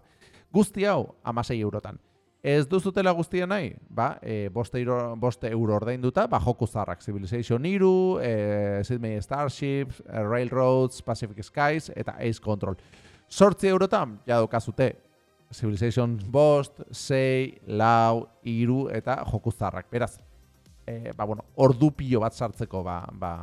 Guzti hau amasei eurotan Ez duzutela guztia nahi, ba, e, boste, euro, boste euro ordainduta, ba, joku zarrak, Civilization Iru, e, Sydney Starships, e, Railroads, Pacific Skies, eta Ace Control. Sortzi eurotan, jadokazute, Civilization Bost, Sei, Lau, Iru, eta joku zarrak. Beraz, e, ba, bueno, ordu pilo bat sartzeko, ba, ba,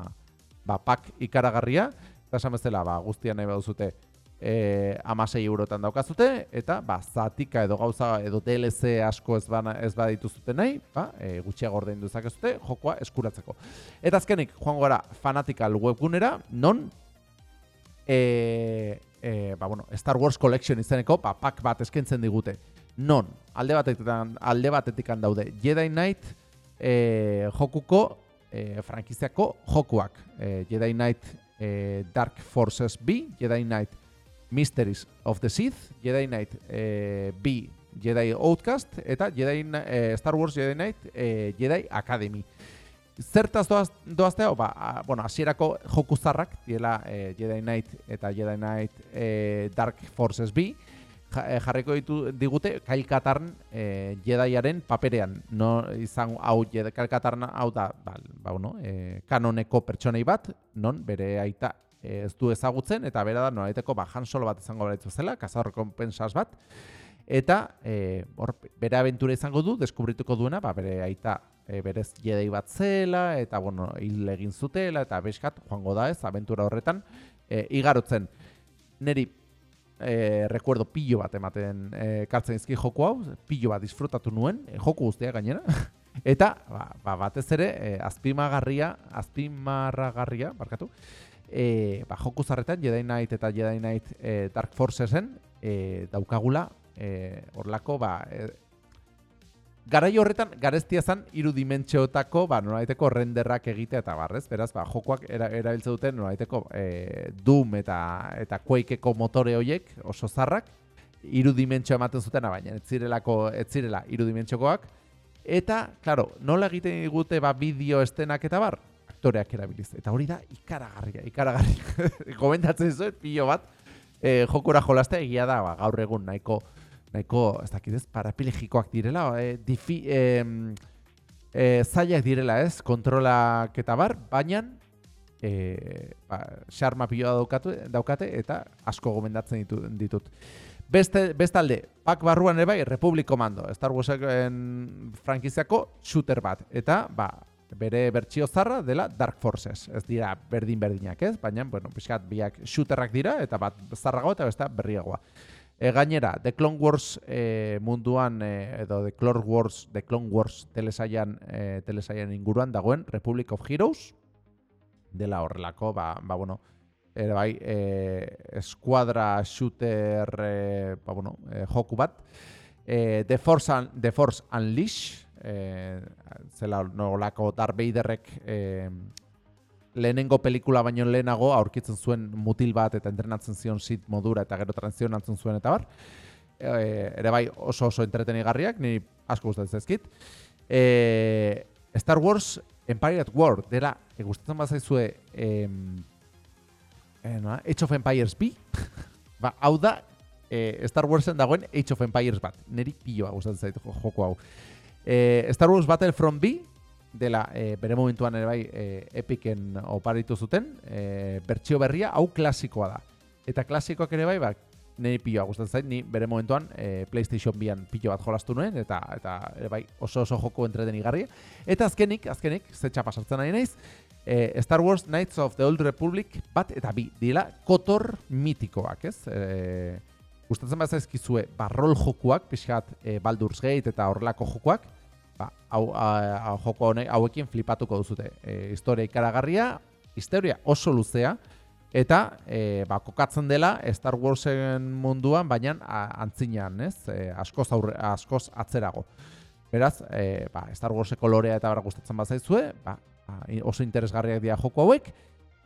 ba, pak ikaragarria, eta esan bezala, ba, guztia nahi baduzute, e, amasei eurotan daukazute, eta ba, zatika edo gauza edo DLC asko ez, bana, ez baditu zuten nahi, ba, e, gutxiago ordein duzakezute, jokoa eskuratzeko. Eta azkenik, joan gara fanatical webgunera, non e, e, ba, bueno, Star Wars Collection izeneko ba, pak bat eskentzen digute. Non, alde batetik, alde batetik daude, Jedi Knight e, jokuko e, frankiziako jokuak. E, Jedi Knight e, Dark Forces B, Jedi Knight Mysteries of the Sith, Jedi Knight e, B, Jedi Outcast, eta Jedi, e, Star Wars Jedi Knight e, Jedi Academy. Zertaz doaz, doazte hau, ba, a, bueno, asierako joku zarrak, diela e, Jedi Knight eta Jedi Knight e, Dark Forces B, jarriko ditu digute kailkatarn e, Jediaren paperean. No izan hau Jedi, kailkatarn hau da, ba, ba, bueno, e, kanoneko pertsonei bat, non bere aita ez du ezagutzen, eta bera da noraiteko ba, Solo bat izango bera zela, kazador kompensaz bat, eta e, hor, bere aventura izango du, deskubrituko duena, ba, bere aita e, berez jedei bat zela, eta bueno, hil egin zutela, eta beskat, joango da ez, aventura horretan, e, igarotzen. Neri, e, recuerdo pillo bat ematen e, kartzen izki joku hau, pillo bat disfrutatu nuen, e, joku guztia gainera, [LAUGHS] eta ba, ba, batez ere, e, azpimagarria, azpimarragarria, barkatu, e, ba, joku zarretan Jedi Knight eta Jedi Knight e, Dark Forcesen e, daukagula. E, orlako ba, e, garai horretan gareztia zen hiru dimentsioetako ba nolaiteko renderrak egitea eta barrez. Beraz ba jokoak era, erabiltze duten nolaiteko e, Doom eta eta Quakeeko motore hoiek oso zarrak. Hiru dimentsio ematen zutena baina ez zirelako ez zirela hiru dimentsiokoak eta claro nola egiten digute ba bideo estenak eta bar aktoreak erabiliz. Eta hori da ikaragarria ikaragarria. [LAUGHS] Komentatzen dizuet pilo bat e, jokura jolastea egia da ba, gaur egun nahiko nahiko, ez dakit ez, paraplegikoak direla, e, difi, e, e, zailak direla ez, kontrolak eta bar, baina e, ba, xarma piloa daukatu, daukate eta asko gomendatzen ditu, ditut. Beste, bestalde, pak barruan ere bai, Republic Commando, Star Warsen frankiziako shooter bat, eta ba, bere bertsio zarra dela Dark Forces. Ez dira berdin-berdinak ez, baina, bueno, pixkat, biak shooterrak dira, eta bat zarrago eta besta berriagoa. E, gainera, The Clone Wars e, munduan, e, edo The Clone Wars, The Clone Wars telesaian, e, telesaian inguruan dagoen Republic of Heroes, dela horrelako, ba, ba bueno, ere bai, e, eskuadra shooter, e, ba, bueno, e, joku bat, e, The, Force un, The Force Unleash, e, zela nolako Darth Vaderrek e, lehenengo pelikula baino lehenago aurkitzen zuen mutil bat eta entrenatzen zion sit modura eta gero tranzionatzen zuen eta bar. E, ere bai oso oso entretenigarriak, ni asko gustatzen zaizkit. E, Star Wars Empire at War dela e, gustatzen bazaizue em, e, no, Age of Empires B. [LAUGHS] ba, hau da e, Star Warsen dagoen Age of Empires bat. Neri piloa gustatzen zait joko hau. E, Star Wars Battlefront B dela e, bere momentuan ere bai e, Epicen oparitu zuten, e, bertsio berria hau klasikoa da. Eta klasikoak ere bai, ba, niri piloa gustatzen zait, ni bere momentuan e, PlayStation 2an pilo bat jolastu nuen, eta, eta ere bai oso oso joko entretenigarria. Eta azkenik, azkenik, zetxa pasartzen nahi naiz, e, Star Wars Knights of the Old Republic bat eta bi, dila kotor mitikoak, ez? E, gustatzen bat zaizkizue barrol jokuak, pixkat e, Baldur's Gate eta horrelako jokuak, ba, hau, joko honek hauekin flipatuko duzute. E, historia ikaragarria, historia oso luzea, eta e, ba, kokatzen dela Star Warsen munduan, baina antzinean, ez? E, askoz, aurre, askoz atzerago. Beraz, e, ba, Star Warseko lorea eta bara gustatzen bazaizue, ba, ba, oso interesgarriak dira joko hauek,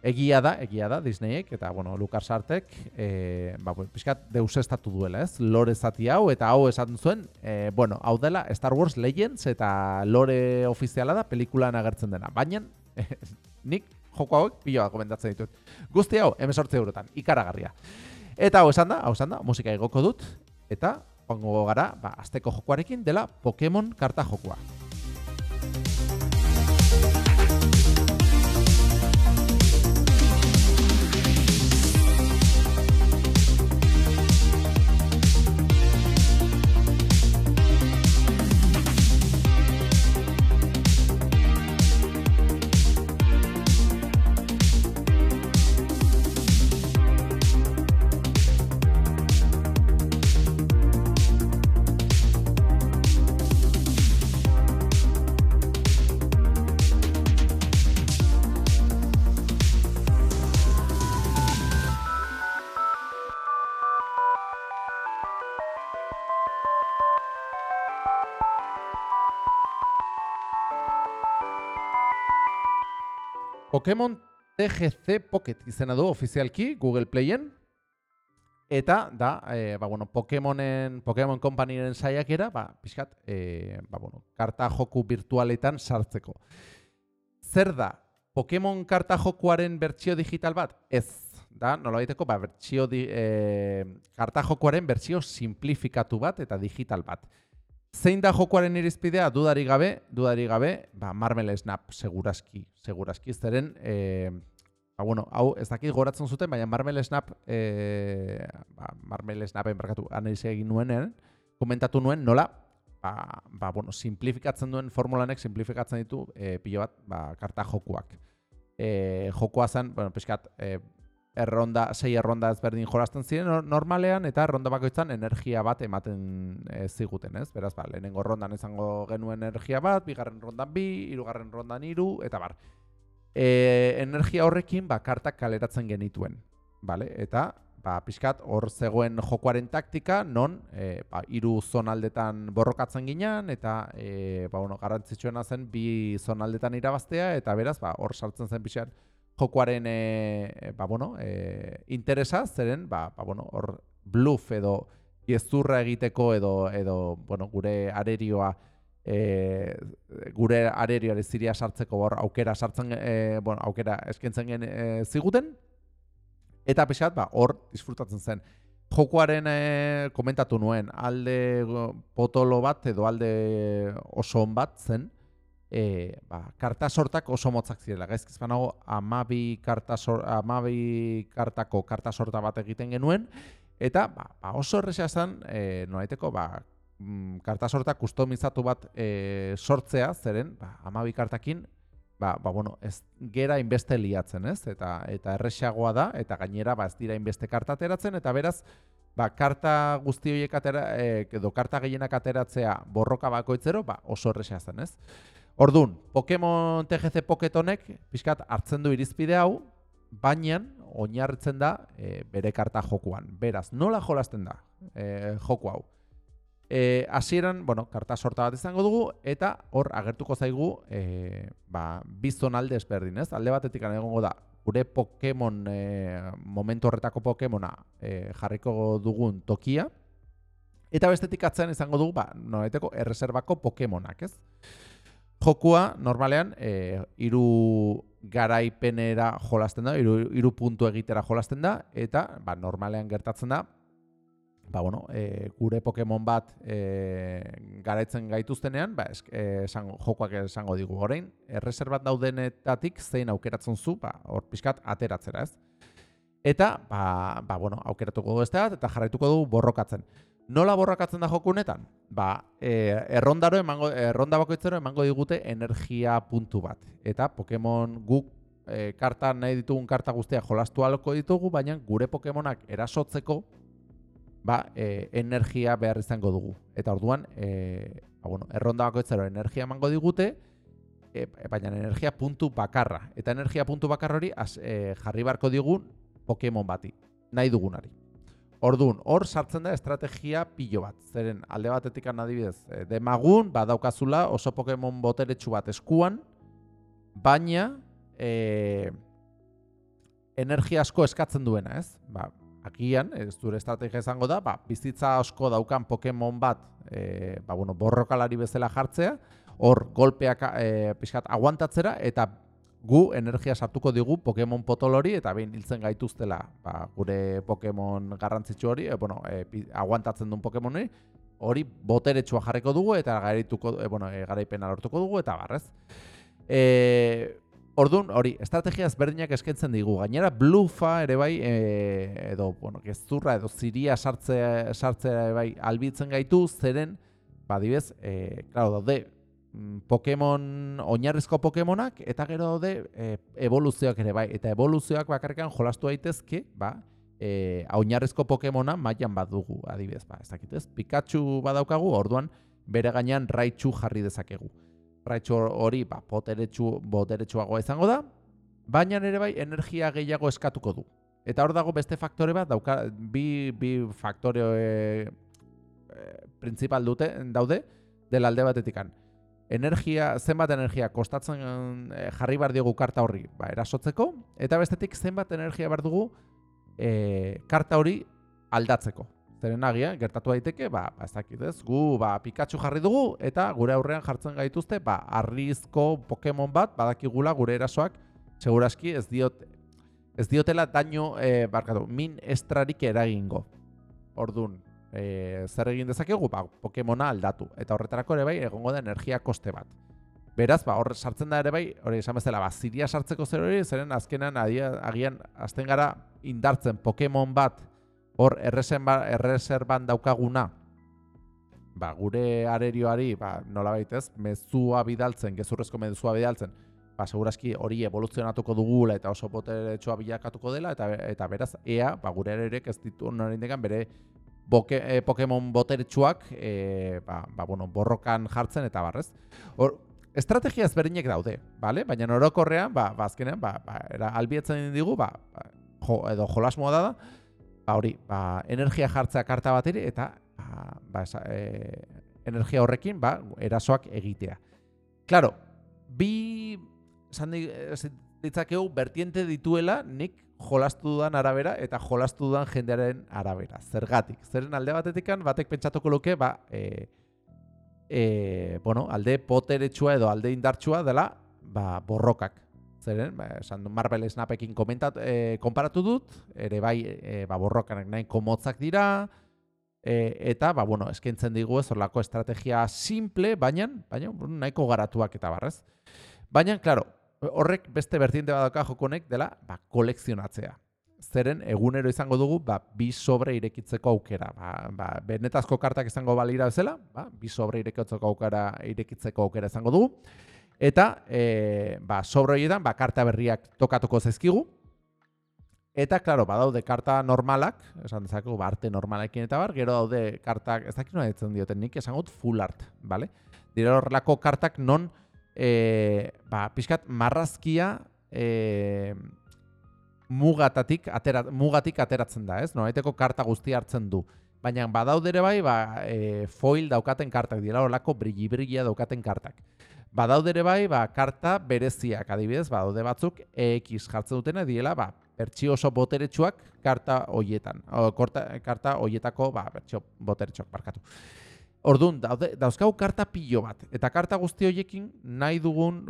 Egia da, egia da, Disneyek, eta, bueno, Lucas Artek, e, ba, pixkat, deus estatu duela, ez? Lore zati hau, eta hau esaten zuen, e, bueno, hau dela Star Wars Legends, eta lore ofiziala da, pelikulan agertzen dena. Baina, e, [LAUGHS] nik joko hauek piloa komentatzen ditut. Guzti hau, emesortze eurotan, ikaragarria. Eta hau esan da, hau esan da, musika egoko dut, eta, ongo gara, ba, azteko jokoarekin dela Pokemon karta jokoa. Pokemon TGC Pocket izena du ofizialki Google Playen. Eta da, e, ba, bueno, Pokemonen, Pokemon Companyren saiakera, ba, pixkat, e, ba, bueno, karta joku virtualetan sartzeko. Zer da, Pokemon karta jokuaren bertsio digital bat? Ez, da, nola baiteko, ba, bertsio di, e, karta jokuaren bertsio simplifikatu bat eta digital bat. Zein da jokoaren irizpidea dudari gabe, dudari gabe, ba Marvel Snap segurazki, segurazki zeren eh ba bueno, hau ez dakit goratzen zuten, baina Marvel Snap eh ba Marvel Snapen barkatu analize egin nuenen, komentatu nuen nola ba, ba bueno, simplifikatzen duen formulanek simplifikatzen ditu eh pilo bat, ba karta jokuak. Eh jokoa zen, bueno, pizkat eh erronda, sei erronda ezberdin jolasten ziren normalean, eta erronda bakoitzan energia bat ematen e, ziguten, ez? Beraz, ba, lehenengo rondan izango genuen energia bat, bigarren rondan bi, hirugarren rondan hiru, eta bar. e, energia horrekin ba, kartak kaleratzen genituen. Vale? Eta ba, pixkat hor zegoen jokoaren taktika, non e, ba, iru zonaldetan borrokatzen ginean, eta e, ba, bueno, garantzitsuena zen bi zonaldetan irabaztea, eta beraz ba, hor sartzen zen pixkat jokoaren e, ba, bueno, e, interesa, zeren ba, ba, bueno, hor bluff edo gezurra egiteko edo, edo bueno, gure arerioa e, gure arerioare ziria sartzeko hor aukera sartzen e, bueno, aukera eskentzen gen e, ziguten. Eta pixat ba hor disfrutatzen zen. Jokoaren e, komentatu nuen alde potolo bat edo alde oso on bat zen e, ba, karta sortak oso motzak zirela gaizkiz banago amabi karta, amabi kartako karta sorta bat egiten genuen eta ba, ba oso erresa zen e, noaiteko ba, mm, karta sorta kustomizatu bat e, sortzea, zeren, ba, amabi kartakin, ba, ba, bueno, ez gera inbeste liatzen, ez? Eta, eta erresagoa da, eta gainera, ba, ez dira inbeste karta ateratzen, eta beraz, ba, karta guzti horiek atera, e, edo karta gehienak ateratzea borroka bakoitzero, ba, oso erresa zen, ez? Ordun, Pokemon TGC Pocket honek pixkat hartzen du irizpide hau, baina oinarritzen da e, bere karta jokuan. Beraz, nola jolasten da e, joku hau? E, hasieran, bueno, karta sorta bat izango dugu, eta hor agertuko zaigu e, ba, bizon alde ezberdin, ez? Alde batetik egongo da, gure Pokemon, e, momentu horretako Pokemona e, jarriko dugun tokia, eta bestetik atzean izango dugu, ba, noreteko erreserbako Pokemonak, ez? Jokua, normalean, e, iru garaipenera jolasten da, iru, iru puntu egitera jolasten da, eta ba, normalean gertatzen da, ba, bueno, e, gure Pokemon bat e, garaitzen gaituztenean, ba, esk, e, esango, jokoak esango digu orain, erreserbat daudenetatik zein aukeratzen zu, ba, hor pixkat ateratzera, ez? Eta, ba, ba bueno, aukeratuko dugu beste eta jarraituko dugu borrokatzen. Nola borrokatzen da joku honetan? Ba, e, errondaro emango, erronda bakoitzero emango digute energia puntu bat. Eta Pokemon guk e, karta nahi ditugun karta guztia jolastu aloko ditugu, baina gure Pokemonak erasotzeko ba, e, energia behar izango dugu. Eta orduan, e, ba, bueno, erronda bakoitzero energia emango digute, e, baina energia puntu bakarra. Eta energia puntu bakar hori az, e, jarri barko digun Pokemon bati, nahi dugunari. Orduan, hor sartzen da estrategia pilo bat. Zeren alde batetik adibidez, e, demagun badaukazula oso Pokemon boteretsu bat eskuan, baina e, energia asko eskatzen duena, ez? Ba, agian, ez dure estrategia izango da, ba, bizitza asko daukan Pokemon bat e, ba, bueno, borrokalari bezala jartzea, hor golpeak e, pixkat aguantatzera, eta gu energia sartuko digu Pokemon potolori, eta behin hiltzen gaituztela ba, gure Pokemon garrantzitsu hori, e, bueno, e, aguantatzen duen Pokemon hori, hori boteretsua jarriko dugu, eta garituko, e, bueno, e, garaipena lortuko dugu, eta barrez. E, Orduan, hori, estrategia ezberdinak eskaintzen digu. Gainera, blufa ere bai, e, edo, bueno, gezurra edo ziria sartzea, sartzea ere bai, albitzen gaitu, zeren, badibez, e, claro, daude, Pokemon, oinarrizko Pokemonak, eta gero daude, e, evoluzioak ere bai. Eta evoluzioak bakarrikan jolastu daitezke, ba, e, oinarrizko Pokemona mailan bat dugu, adibidez, ba, ez dakit ez, Pikachu badaukagu, orduan, bere gainean Raichu jarri dezakegu raitxo hori ba, boteretsu, boteretsuagoa izango da, baina ere bai energia gehiago eskatuko du. Eta hor dago beste faktore bat, dauka, bi, bi faktore e, e, dute, daude, dela alde batetikan. Energia, zenbat energia kostatzen e, jarri bar diogu karta horri ba, erasotzeko, eta bestetik zenbat energia bar dugu e, karta hori aldatzeko. Zeren agia, gertatu daiteke, ba, ba ez dakit ez, gu, ba, Pikachu jarri dugu, eta gure aurrean jartzen gaituzte, ba, arrizko Pokemon bat, badakigula gure erasoak, seguraski ez diot, ez diotela daño, e, barkatu, min estrarik eragingo. Ordun, e, zer egin dezakegu, ba, Pokemona aldatu, eta horretarako ere bai, egongo da energia koste bat. Beraz, ba, hor sartzen da ere bai, hori esan bezala, ba, ziria sartzeko zer hori, zeren azkenan, agian, azten gara indartzen Pokemon bat, hor erreserban, erreserban daukaguna. Ba, gure arerioari ba, nola baitez, mezua bidaltzen, gezurrezko mezua bidaltzen, ba, seguraski hori evoluzionatuko dugula eta oso poteretxoa bilakatuko dela, eta eta beraz, ea, ba, gure areriek ez ditu norindekan bere boke, e, Pokemon boteretsuak e, ba, ba, bueno, borrokan jartzen eta barrez. Hor, estrategia ezberdinek daude, bale? Baina orokorrean, ba, ba azkenean, ba, ba, era, albietzen digu, ba, ba, jo, edo jolas moda da, ba, hori, ba, energia jartzea karta bateri, eta ba, ba, esa, e, energia horrekin, ba, erasoak egitea. Claro, bi, esan di- esan ditzakegu, vertiente dituela, nik jolastu dudan arabera eta jolastu dudan jendearen arabera. Zergatik. Zeren alde batetikan, batek pentsatuko luke, ba, e, e, bueno, alde poteretsua edo alde indartsua dela, ba, borrokak. Zeren, ba, esan du Marvel Snapekin e, konparatu dut, ere bai, e, ba, borrokanak nahiko motzak dira, e, eta, ba, bueno, eskaintzen digu ez horlako estrategia simple, baina, baina nahiko garatuak eta barrez. Baina, claro, horrek beste bertiente badauka jokonek dela, ba, kolekzionatzea. Zeren egunero izango dugu ba, bi sobre irekitzeko aukera. Ba, ba, benetazko kartak izango balira bezala, ba, bi sobre irekitzeko aukera, irekitzeko aukera izango dugu. Eta e, ba, sobre horietan ba, karta berriak tokatuko zaizkigu. Eta, klaro, badaude karta normalak, esan dezakegu, ba, arte normalekin eta bar, gero daude kartak, ez dakit ditzen dioten nik, esan gut full art, bale? Dira horrelako kartak non, e, ba, pixkat, marrazkia e, mugatatik, atera, mugatik ateratzen da, ez? Noraiteko karta guzti hartzen du. Baina badaude ere bai, ba, e, foil daukaten kartak, dira horrelako brilli-brillia daukaten kartak. Badaude ere bai, ba, karta bereziak, adibidez, badaude batzuk EX jartzen dutena diela, ba, bertsio oso boteretsuak karta hoietan. O, korta, karta hoietako, ba, bertsio boteretsuak barkatu. Orduan, daude, dauzkau karta pilo bat. Eta karta guzti horiekin nahi dugun,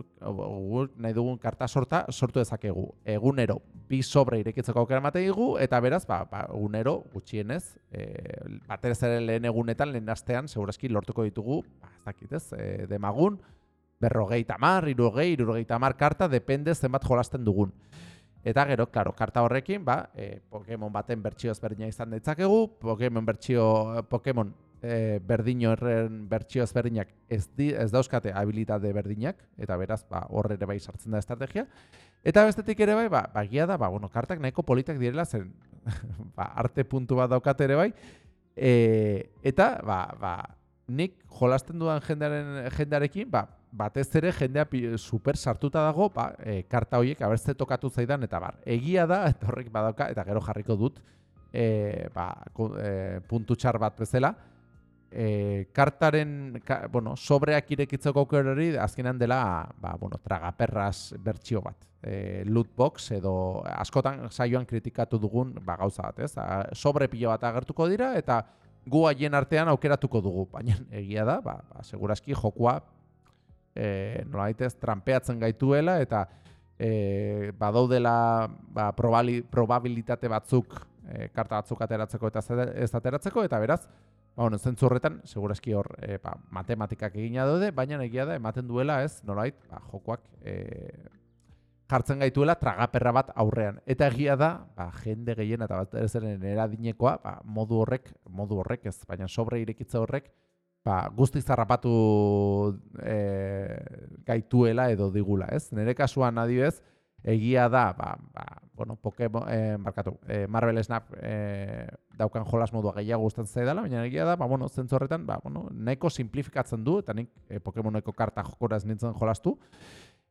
nahi dugun karta sorta sortu dezakegu. Egunero, bi sobre irekitzeko aukera ematen digu, eta beraz, ba, ba, egunero, gutxienez, e, batez ere lehen egunetan, lehen astean, segurazki lortuko ditugu, ba, ez dakit ez, e, demagun, berrogei tamar, irurogei, irurogei tamar karta, depende zenbat jolasten dugun. Eta gero, claro, karta horrekin, ba, e, Pokemon baten bertsio ezberdina izan ditzakegu, Pokemon bertsio, Pokemon e, berdino erren bertsio ezberdinak ez, di, ez dauzkate habilitate berdinak, eta beraz, ba, hor ere bai sartzen da estrategia. Eta bestetik ere bai, ba, bagia da, ba, bueno, kartak nahiko politak direla zen, [LAUGHS] ba, arte puntu bat daukate ere bai, e, eta, ba, ba, nik jolasten dudan jendearen, jendearekin, ba, batez ere jendea super sartuta dago, ba, e, karta horiek abertze tokatu zaidan, eta bar, egia da, [LAUGHS] eta horrek badauka, eta gero jarriko dut, e, ba, e, puntu txar bat bezala, e, kartaren, ka, bueno, sobreak irekitzeko aukera hori azkenean dela, ba, bueno, tragaperras bertsio bat. E, loot box edo askotan saioan kritikatu dugun ba, gauza bat, ez? A, sobre pilo bat agertuko dira eta gu haien artean aukeratuko dugu, baina egia da, ba, ba segurazki jokua e, nolabait ez trampeatzen gaituela eta e, badaudela ba, probali, probabilitate batzuk e, karta batzuk ateratzeko eta ez ateratzeko eta beraz Ba, bueno, zentzu horretan, segurazki hor e, ba, matematikak egina daude, baina egia da ematen duela ez, nolait, ba, jokoak e, jartzen gaituela tragaperra bat aurrean. Eta egia da, ba, jende gehien eta bat ez eren eradinekoa, ba, modu horrek, modu horrek ez, baina sobre irekitze horrek, ba, guzti zarrapatu e, gaituela edo digula, ez? Nire kasuan adibidez, egia da, ba, ba, bueno, Pokemon, eh, barkatu, eh, Marvel Snap eh, daukan jolas modua gehiago gustatzen zaidala, baina egia da, ba, bueno, zentzu horretan, ba, bueno, nahiko simplifikatzen du, eta nik eh, Pokemoneko karta jokora ez nintzen jolastu,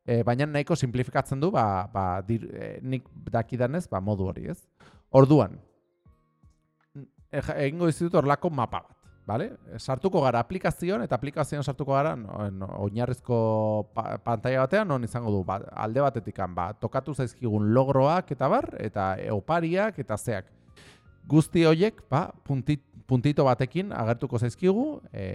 eh, baina nahiko simplifikatzen du, ba, ba, dir, eh, nik dakidanez, ba, modu hori, ez? Orduan, egingo dizut horlako mapa bat. Vale? Sartuko gara aplikazioan eta aplikazioan sartuko gara no, oinarrizko pa pantalla batean non izango du ba, alde batetikan ba, tokatu zaizkigun logroak eta bar eta opariak eta zeak. Guzti horiek ba, puntit, puntito batekin agertuko zaizkigu e,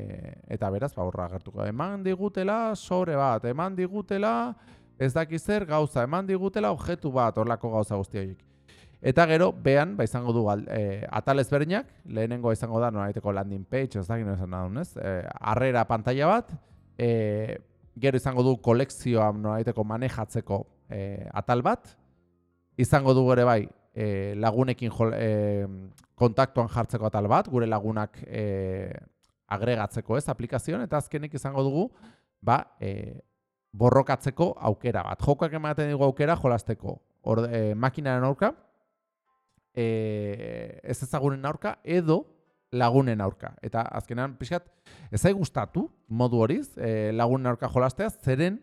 eta beraz ba, horra agertuko. Eman digutela sobre bat, eman digutela ez dakiz zer gauza, eman digutela objektu bat horlako gauza guzti horiek. Eta gero, behan, ba, izango du al- e, atal ezberdinak, lehenengo izango da noraiteko landing page, ez dakit esan da ez? E, arrera pantalla bat, e, gero izango du kolekzioa noraiteko manejatzeko e, atal bat, izango du ere bai, e, lagunekin jol, e, kontaktuan jartzeko atal bat, gure lagunak e, agregatzeko ez aplikazioan, eta azkenik izango dugu, ba, e, borrokatzeko aukera bat. Jokoak ematen digu aukera jolasteko Orde, e, makinaren aurka, e, ez ezagunen aurka, edo lagunen aurka. Eta azkenan, pixkat, ez zai gustatu modu horiz, e, lagunen aurka jolastea, zeren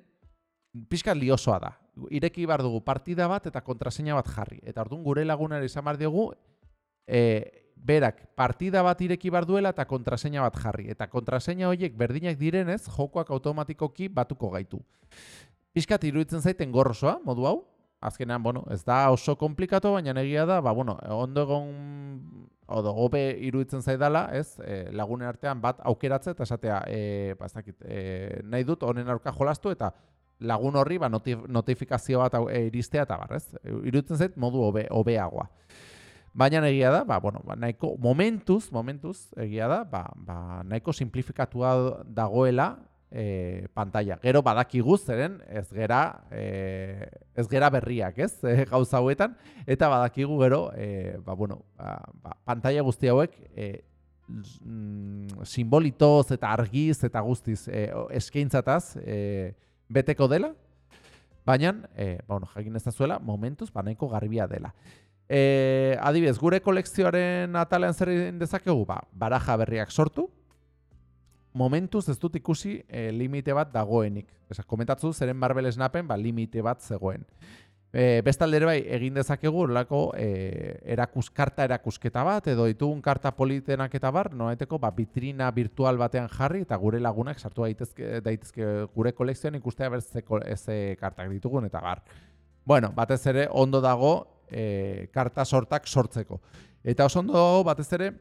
pixkat liosoa da. Ireki bar dugu partida bat eta kontraseina bat jarri. Eta orduan gure lagunari izan bar diogu, e, berak partida bat ireki bar duela eta kontraseina bat jarri. Eta kontraseina horiek berdinak direnez, jokoak automatikoki batuko gaitu. Piskat iruditzen zaiten gorrosoa, modu hau. Azkenean, bueno, ez da oso komplikatu, baina egia da, ba, bueno, ondo egon, odo, gobe iruditzen zaidala, ez, e, lagunen artean bat aukeratze, eta esatea, e, ba, ez dakit, e, nahi dut, honen aurka jolastu, eta lagun horri, ba, notif notifikazio bat e, iristea, eta bar, ez, iruditzen zait, modu hobe, hobeagoa. Baina egia da, ba, bueno, ba, nahiko momentuz, momentuz, egia da, ba, ba, nahiko simplifikatua dagoela e, pantalla. Gero badakigu zeren ez gera, e, ez gera berriak, ez, [LAUGHS] e, gauza hauetan, eta badakigu gero, e, ba, bueno, ba, ba, pantalla guzti hauek e, simbolitoz eta argiz eta guztiz e, eskaintzataz e, beteko dela, baina, e, bueno, jakin ez zuela, momentuz, ba, nahiko garbia dela. E, adibidez, gure kolekzioaren atalean zer dezakegu, ba, baraja berriak sortu, momentuz ez dut ikusi e, limite bat dagoenik. Esa, komentatzu zeren Marvel Snapen ba, limite bat zegoen. E, bestalde ere bai egin dezakegu lako e, erakus, karta erakusketa bat edo ditugun karta politenak eta bar, noeteko ba, vitrina virtual batean jarri eta gure lagunak sartu daitezke, daitezke gure kolekzioan ikustea ber ze, ko- ze kartak ditugun eta bar. Bueno, batez ere ondo dago e, karta sortak sortzeko. Eta oso ondo dago batez ere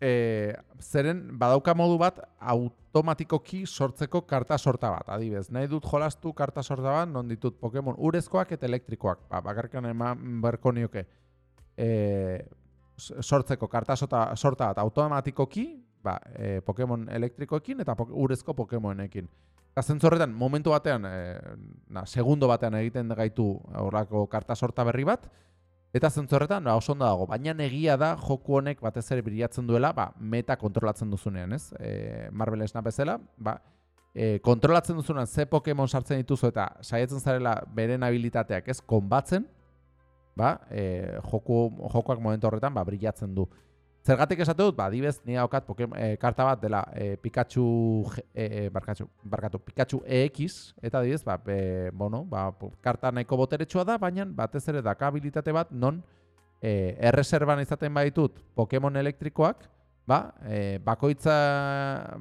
e, zeren badauka modu bat automatikoki sortzeko karta sorta bat. Adibez, nahi dut jolastu karta sorta bat, non ditut Pokemon urezkoak eta elektrikoak. Ba, bakarkan eman beharko nioke e, sortzeko karta sorta, sorta bat automatikoki, ba, e, Pokemon elektrikoekin eta po urezko Pokemonekin. Zentzu horretan, momentu batean, e, na, segundo batean egiten gaitu horrako karta sorta berri bat, Eta zentzu horretan, ba, oso ondo dago, baina egia da joku honek batez ere bilatzen duela, ba, meta kontrolatzen duzunean, ez? E, Marvel Snap bezala, ba, e, kontrolatzen duzunean ze Pokemon sartzen dituzu eta saiatzen zarela beren habilitateak ez konbatzen, ba, e, joku, jokoak momentu horretan ba, brilatzen du. Zergatik esate dut, ba, adibez, ni daukat e, karta bat dela e, Pikachu, e, barkatu, barkatu, Pikachu EX, eta adibez, ba, e, bueno, ba, karta nahiko boteretsua da, baina batez ere daka habilitate bat non e, erreserban izaten baditut Pokemon elektrikoak, ba, e, bakoitza,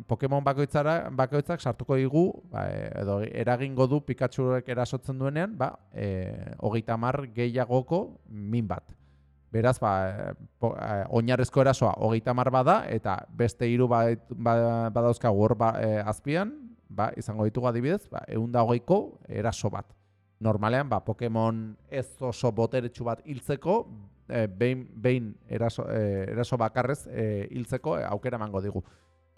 Pokemon bakoitzara, bakoitzak sartuko digu, ba, edo eragingo du Pikachuek erasotzen duenean, ba, e, hogeita mar gehiagoko min bat. Beraz, ba, po, e, oinarrezko erasoa hogeita mar bada, eta beste hiru ba, ba, badauzkagu hor ba, e, azpian, ba, izango ditugu adibidez, ba, egun da hogeiko eraso bat. Normalean, ba, Pokemon ez oso boteretsu bat hiltzeko, e, behin, behin eraso, e, eraso bakarrez e, hiltzeko e, aukera emango digu.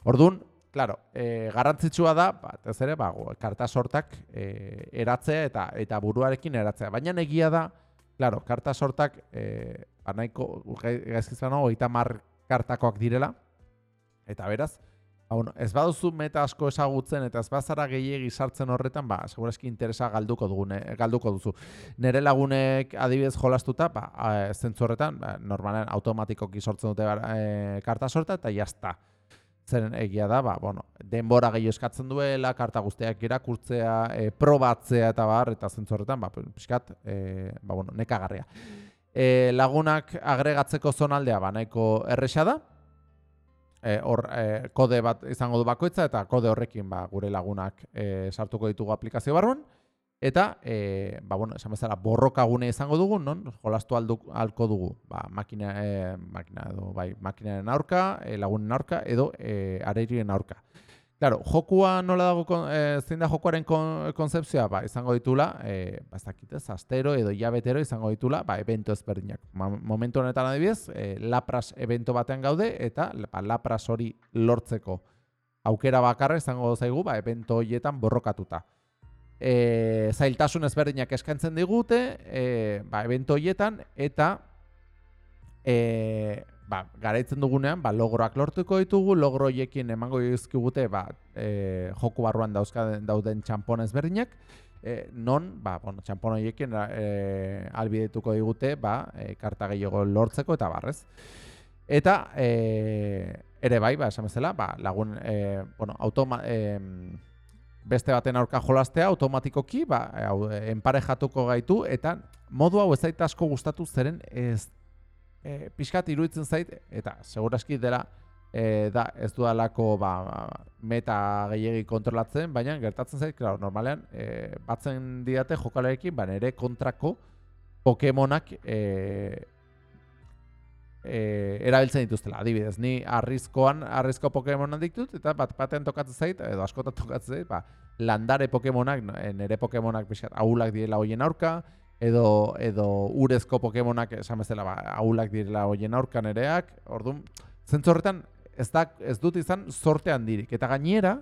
Orduan, claro, e, garrantzitsua da, batez ere, ba, karta sortak e, eratzea eta eta buruarekin eratzea. Baina egia da, claro, karta sortak e, ba, nahiko gaizkizan hogeita mar kartakoak direla, eta beraz, ba, bueno, ez baduzu meta asko ezagutzen eta ez bazara gehiegi sartzen horretan, ba, segurazki interesa galduko dugu, ne, galduko duzu. Nere lagunek adibidez jolastuta, ba, a, zentzu horretan, ba, normalean automatikoki sortzen dute e, karta sorta eta jazta. Zeren egia da, ba, bueno, denbora gehiago eskatzen duela, karta guztiak irakurtzea, e, probatzea eta bar, eta zentzu horretan, ba, pixkat, e, ba, bueno, nekagarria. E, lagunak agregatzeko zonaldea, ba, nahiko erresa da, e, hor e, kode bat izango du bakoitza eta kode horrekin ba, gure lagunak e, sartuko ditugu aplikazio barruan eta e, ba, bueno, esan bezala borrokagune izango dugu non jolastu aldu, alko dugu ba, makina, e, makina edo bai makinaren aurka, e, lagunen aurka edo e, areirien aurka. Claro, jokua nola dago e, zein da jokuaren kon, konzeptzioa, ba, izango ditula, e, ba, ez dakit ez, astero edo hilabetero izango ditula, ba, evento ezberdinak. Ma, momentu honetan adibidez, e, Lapras evento batean gaude eta ba, Lapras hori lortzeko aukera bakarra izango zaigu, ba, evento horietan borrokatuta. E, zailtasun ezberdinak eskaintzen digute, e, ba, evento horietan eta e, ba, garaitzen dugunean, ba, logroak lortuko ditugu, logro horiekin emango dizkigute ba, e, joku barruan dauzka, dauden txampon ezberdinak, e, non, ba, bueno, txampon horiekin e, albidetuko digute, ba, e, karta gehiago lortzeko eta barrez. Eta e, ere bai, ba, esan ba, lagun, e, bueno, automa, e, beste baten aurka jolastea automatikoki, ba, hau, enparejatuko gaitu, eta modu hau ez zait asko gustatu zeren ez e, pixkat iruditzen zait, eta seguraski dela, e, da, ez dudalako ba, meta gehiagi kontrolatzen, baina gertatzen zait, claro, normalean, e, batzen diate jokalarekin, ba, nere kontrako Pokemonak e, e, erabiltzen dituztela. Adibidez, ni arrizkoan, arrizko Pokemonak ditut, eta bat batean tokatzen zait, edo askotan [LAUGHS] tokatzen zait, ba, landare Pokemonak, nere Pokemonak pixkat ahulak direla hoien aurka, edo, edo urezko Pokemonak, esan bezala, ba, ahulak direla hoien aurka nereak, orduan, zentzu horretan, ez, da, ez dut izan sorte handirik. Eta gainera,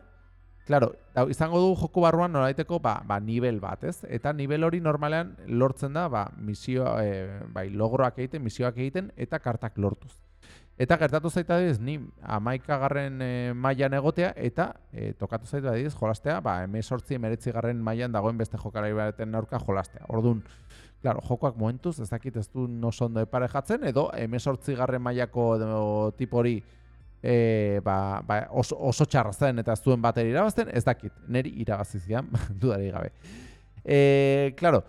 Claro, izango du joko barruan nolaiteko ba, ba nivel bat, ez? Eta nivel hori normalean lortzen da, ba, misio, e, bai, logroak egiten, misioak egiten, eta kartak lortuz. Eta gertatu zaita ez, ni amaika garren e, mailan egotea, eta e, tokatu zaita da jolastea, ba, emesortzi, emeretzi garren mailan dagoen beste jokalari baten aurka jolastea. Orduan, claro, jokoak momentuz, ez dakit ez du no sondo epare jatzen, edo emesortzi garren mailako tipo hori, e, ba, ba, oso, oso txarra zen eta zuen bateri irabazten, ez dakit, neri irabazi zian, [LAUGHS] dudari gabe. E, claro,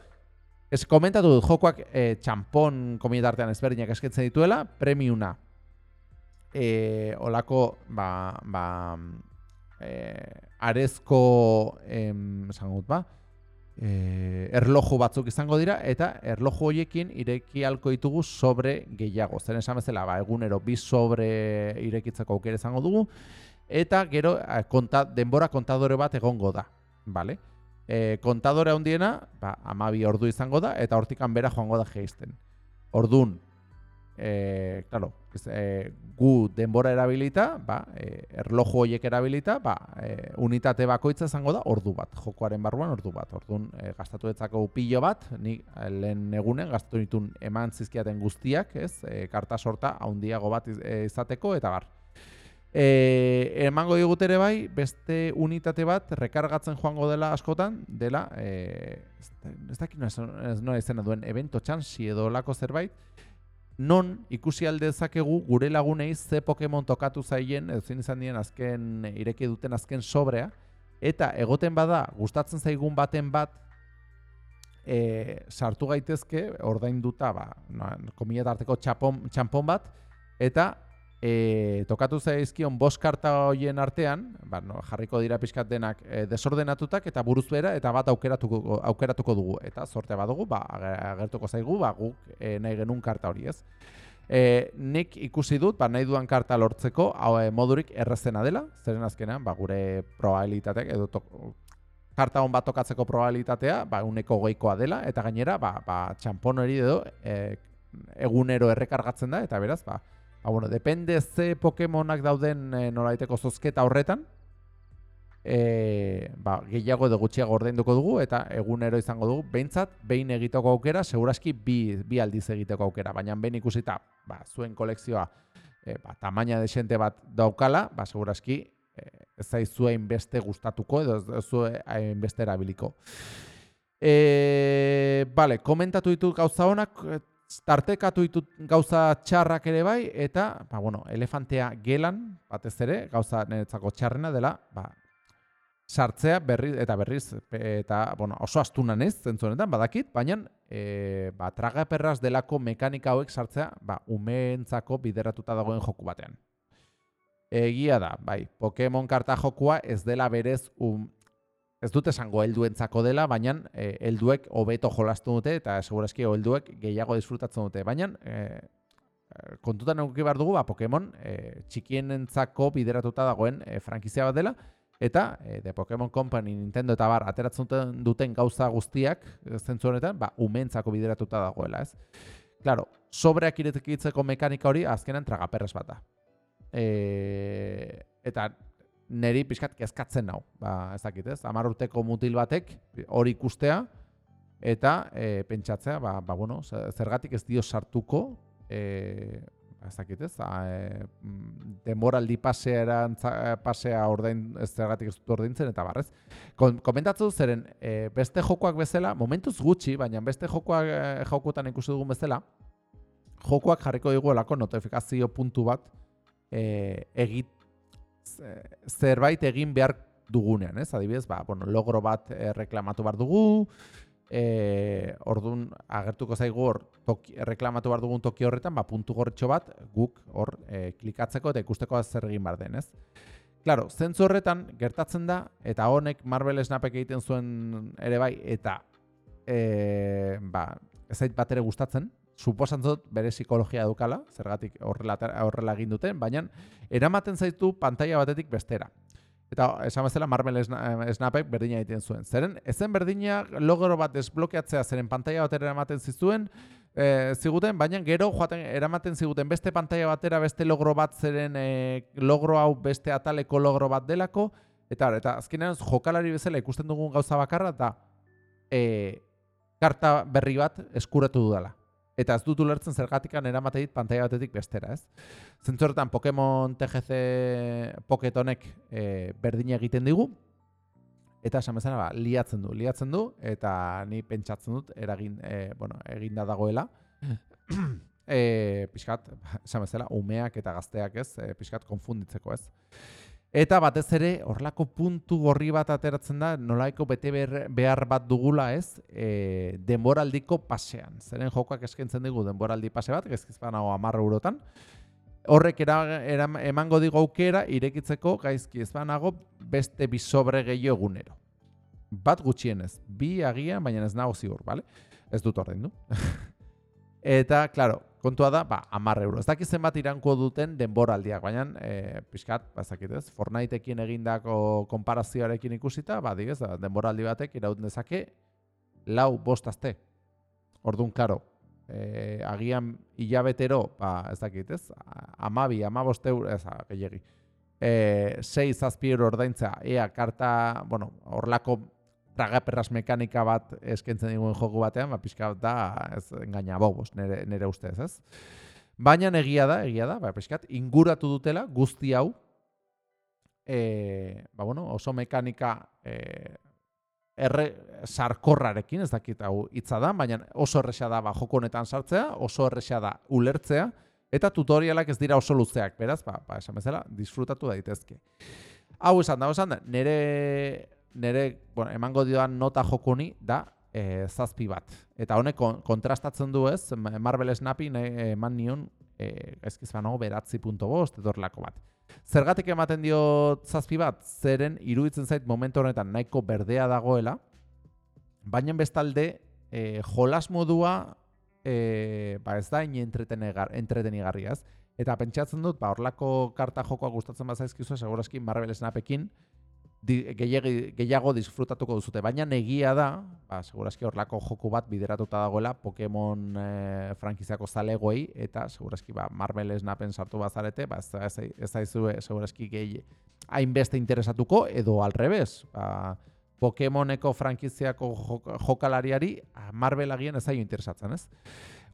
ez komentatu dut, jokoak e, txampon komitartean ezberdinak esketzen dituela, premiuna, e, olako, ba, ba, e, arezko, em, esan ba, e, erloju batzuk izango dira eta erloju horiekin ireki halko ditugu sobre gehiago. Zer esan bezala, ba, egunero bi sobre irekitzeko aukera izango dugu eta gero eh, konta, denbora kontadore bat egongo da, vale? E, kontadore handiena, ba, amabi ordu izango da eta hortikan bera joango da geisten. Ordun, e, claro, e, gu denbora erabilita, ba, e, erloju horiek erabilita, ba, e, unitate bakoitza izango da ordu bat, jokoaren barruan ordu bat. Orduan, e, gastatu etzako pilo bat, ni lehen egunen gastatu ditun eman zizkiaten guztiak, ez, e, karta sorta haundiago bat izateko, eta bar. E, emango digut ere bai, beste unitate bat rekargatzen joango dela askotan, dela, e, ez dakit nola izena duen, evento txansi edo lako zerbait, non ikusi alde dezakegu gure lagunei ze Pokemon tokatu zaien ezin izan dien azken ireki duten azken sobrea. Eta egoten bada gustatzen zaigun baten bat e, sartu gaitezke ordainduta ba no, komila tarteko txapon, txampon bat eta e, tokatu zaizkion bost karta hoien artean, ba, no, jarriko dira pixkat denak e, desordenatutak eta buruz eta bat aukeratuko, aukeratuko dugu. Eta sorte badugu, ba, agertuko zaigu, ba, guk e, nahi genuen karta hori ez. E, nik ikusi dut, ba, nahi duan karta lortzeko, hau e, modurik errezena dela, zeren azkenean, ba, gure probabilitateak edo to, karta hon bat tokatzeko probabilitatea, ba, uneko goikoa dela, eta gainera, ba, ba, txampon hori edo, e, egunero errekargatzen da, eta beraz, ba, Ba, bueno, depende ze Pokemonak dauden e, nolaiteko zozketa horretan, e, ba, gehiago edo gutxiago ordainduko dugu eta egunero izango dugu. Behintzat, behin egiteko aukera, seguraski bi, bi aldiz egiteko aukera. Baina behin ikusita, ba, zuen kolekzioa e, ba, tamaina desente bat daukala, ba, seguraski e, ez zaizuen beste gustatuko edo ez zuen beste erabiliko. E, vale, komentatu ditu gauza honak, tartekatu ditut gauza txarrak ere bai, eta, ba, bueno, elefantea gelan, batez ere, gauza niretzako txarrena dela, ba, sartzea berri, eta berriz, eta, bueno, oso astunan ez, zentzunetan, badakit, baina, e, ba, traga perraz delako mekanika hauek sartzea, ba, umeentzako bideratuta dagoen joku batean. Egia da, bai, Pokemon karta jokua ez dela berez um, ez dut esango helduentzako dela, baina e, helduek hobeto jolastu dute eta segurazki helduek gehiago disfrutatzen dute. Baina e, kontutan eguki behar dugu, ba, Pokemon e, txikienentzako bideratuta dagoen e, frankizia bat dela, eta e, The Pokemon Company, Nintendo eta bar, ateratzen duten gauza guztiak, zentzu honetan, ba, umentzako bideratuta dagoela, ez? Claro, sobreak iretekitzeko mekanika hori azkenan tragaperrez bat da. E, eta neri pixkat kezkatzen nau. Ba, ez dakit, ez? Amar urteko mutil batek hori ikustea eta e, pentsatzea, ba, ba, bueno, zergatik ez dio sartuko e, ez dakit, ez? A, e, demoraldi pasea, pasea ordain, ez zergatik ez dut ordaintzen eta barrez. Komentatzu zeren, e, beste jokoak bezala, momentuz gutxi, baina beste jokoak e, jokoetan ikusi dugun bezala, jokoak jarriko diguelako notifikazio puntu bat e, egit zerbait egin behar dugunean, ez? Adibidez, ba, bueno, logro bat e, reklamatu behar dugu, e, ordun agertuko zaigu hor toki, reklamatu behar dugun toki horretan, ba, puntu gorritxo bat guk hor e, klikatzeko eta ikusteko zer egin behar den, ez? Claro, zentzu horretan gertatzen da, eta honek Marvel Snapek egiten zuen ere bai, eta e, ba, ez zait bat ere gustatzen, suposan dut bere psikologia dukala, zergatik horrela, horrela egin duten, baina eramaten zaitu pantaila batetik bestera. Eta esan bezala Marvel Sna- Snapek berdina egiten zuen. Zeren, ezen berdina logro bat desblokeatzea zeren pantaila batera eramaten zizuen, e, ziguten, baina gero joaten eramaten ziguten beste pantaila batera beste logro bat zeren e, logro hau beste ataleko logro bat delako, eta eta azkenean jokalari bezala ikusten dugun gauza bakarra da e, karta berri bat eskuratu dudala. Eta ez dut ulertzen zergatikan eramate dit pantaila batetik bestera, ez? Zentzu horretan Pokemon TGC Pocket honek e, berdina egiten digu, eta esan bezala ba, liatzen du, liatzen du, eta ni pentsatzen dut eragin, e, bueno, eginda dagoela. [COUGHS] e, pixkat, esan bezala, umeak eta gazteak ez, e, pixkat konfunditzeko ez. Eta batez ere, horlako puntu gorri bat ateratzen da, nolaiko bete behar, bat dugula ez, e, denboraldiko pasean. Zeren jokoak eskaintzen digu denboraldi pase bat, gezkizpan hau amarra eurotan. Horrek era, era, emango digu aukera irekitzeko gaizki ez banago beste bi sobre gehiago egunero. Bat gutxienez, bi agian, baina ez nago ziur, bale? Ez dut ordaindu. [LAUGHS] Eta, claro, kontua da, ba, amar euro. Ez dakit zenbat iranko duten denboraldiak, baina e, pixkat, ba, ez dakit ez, Fortniteekin egindako konparazioarekin ikusita, ba, digez, ba, denboraldi batek iraut dezake lau bost aste. Orduan, claro, e, agian hilabetero, ba, ez dakit ez, amabi, amabost euro, ez, a, gehiagi. E, sei zazpi euro ordaintza, ea, karta, bueno, horlako tragaperras mekanika bat eskaintzen diguen joku batean, ba, pixka bat da, ez engaina bobos, nere, nere ustez, ez? Baina egia da, egia da, ba, pixkat, inguratu dutela guzti hau, e, ba, bueno, oso mekanika e, erre, sarkorrarekin, ez dakit hau hitza da, baina oso erresa da ba, joko honetan sartzea, oso erresa da ulertzea, eta tutorialak ez dira oso luzeak, beraz, ba, ba esan bezala, disfrutatu daitezke. Hau esan da, esan da, nere, nere bueno, emango dioan nota jokuni da e, zazpi bat. Eta honek kon- kontrastatzen du ez, Ma- Marvel Snapi nahi eman nion, e, ezkiz banago, beratzi punto bost, edo horrelako bat. Zergatik ematen dio zazpi bat, zeren iruditzen zait momentu honetan nahiko berdea dagoela, baina bestalde e, jolas modua e, ba ez da ini entretenegar, entretenigarria, ez? Eta pentsatzen dut, ba, horlako karta jokoa gustatzen bazaizkizu, segurazki Marvel Snapekin di, gehiago disfrutatuko duzute. Baina negia da, ba, segurazki horlako joku bat bideratuta dagoela Pokemon e, frankiziako zalegoei, eta segurazki ba, Marvel Snapen sartu bazarete, ba, ez, ez, daizue segurazki gehi hainbeste interesatuko, edo al revés. Ba, Pokemoneko frankiziako jok- jokalariari Marvel agian ez zaio interesatzen, ez?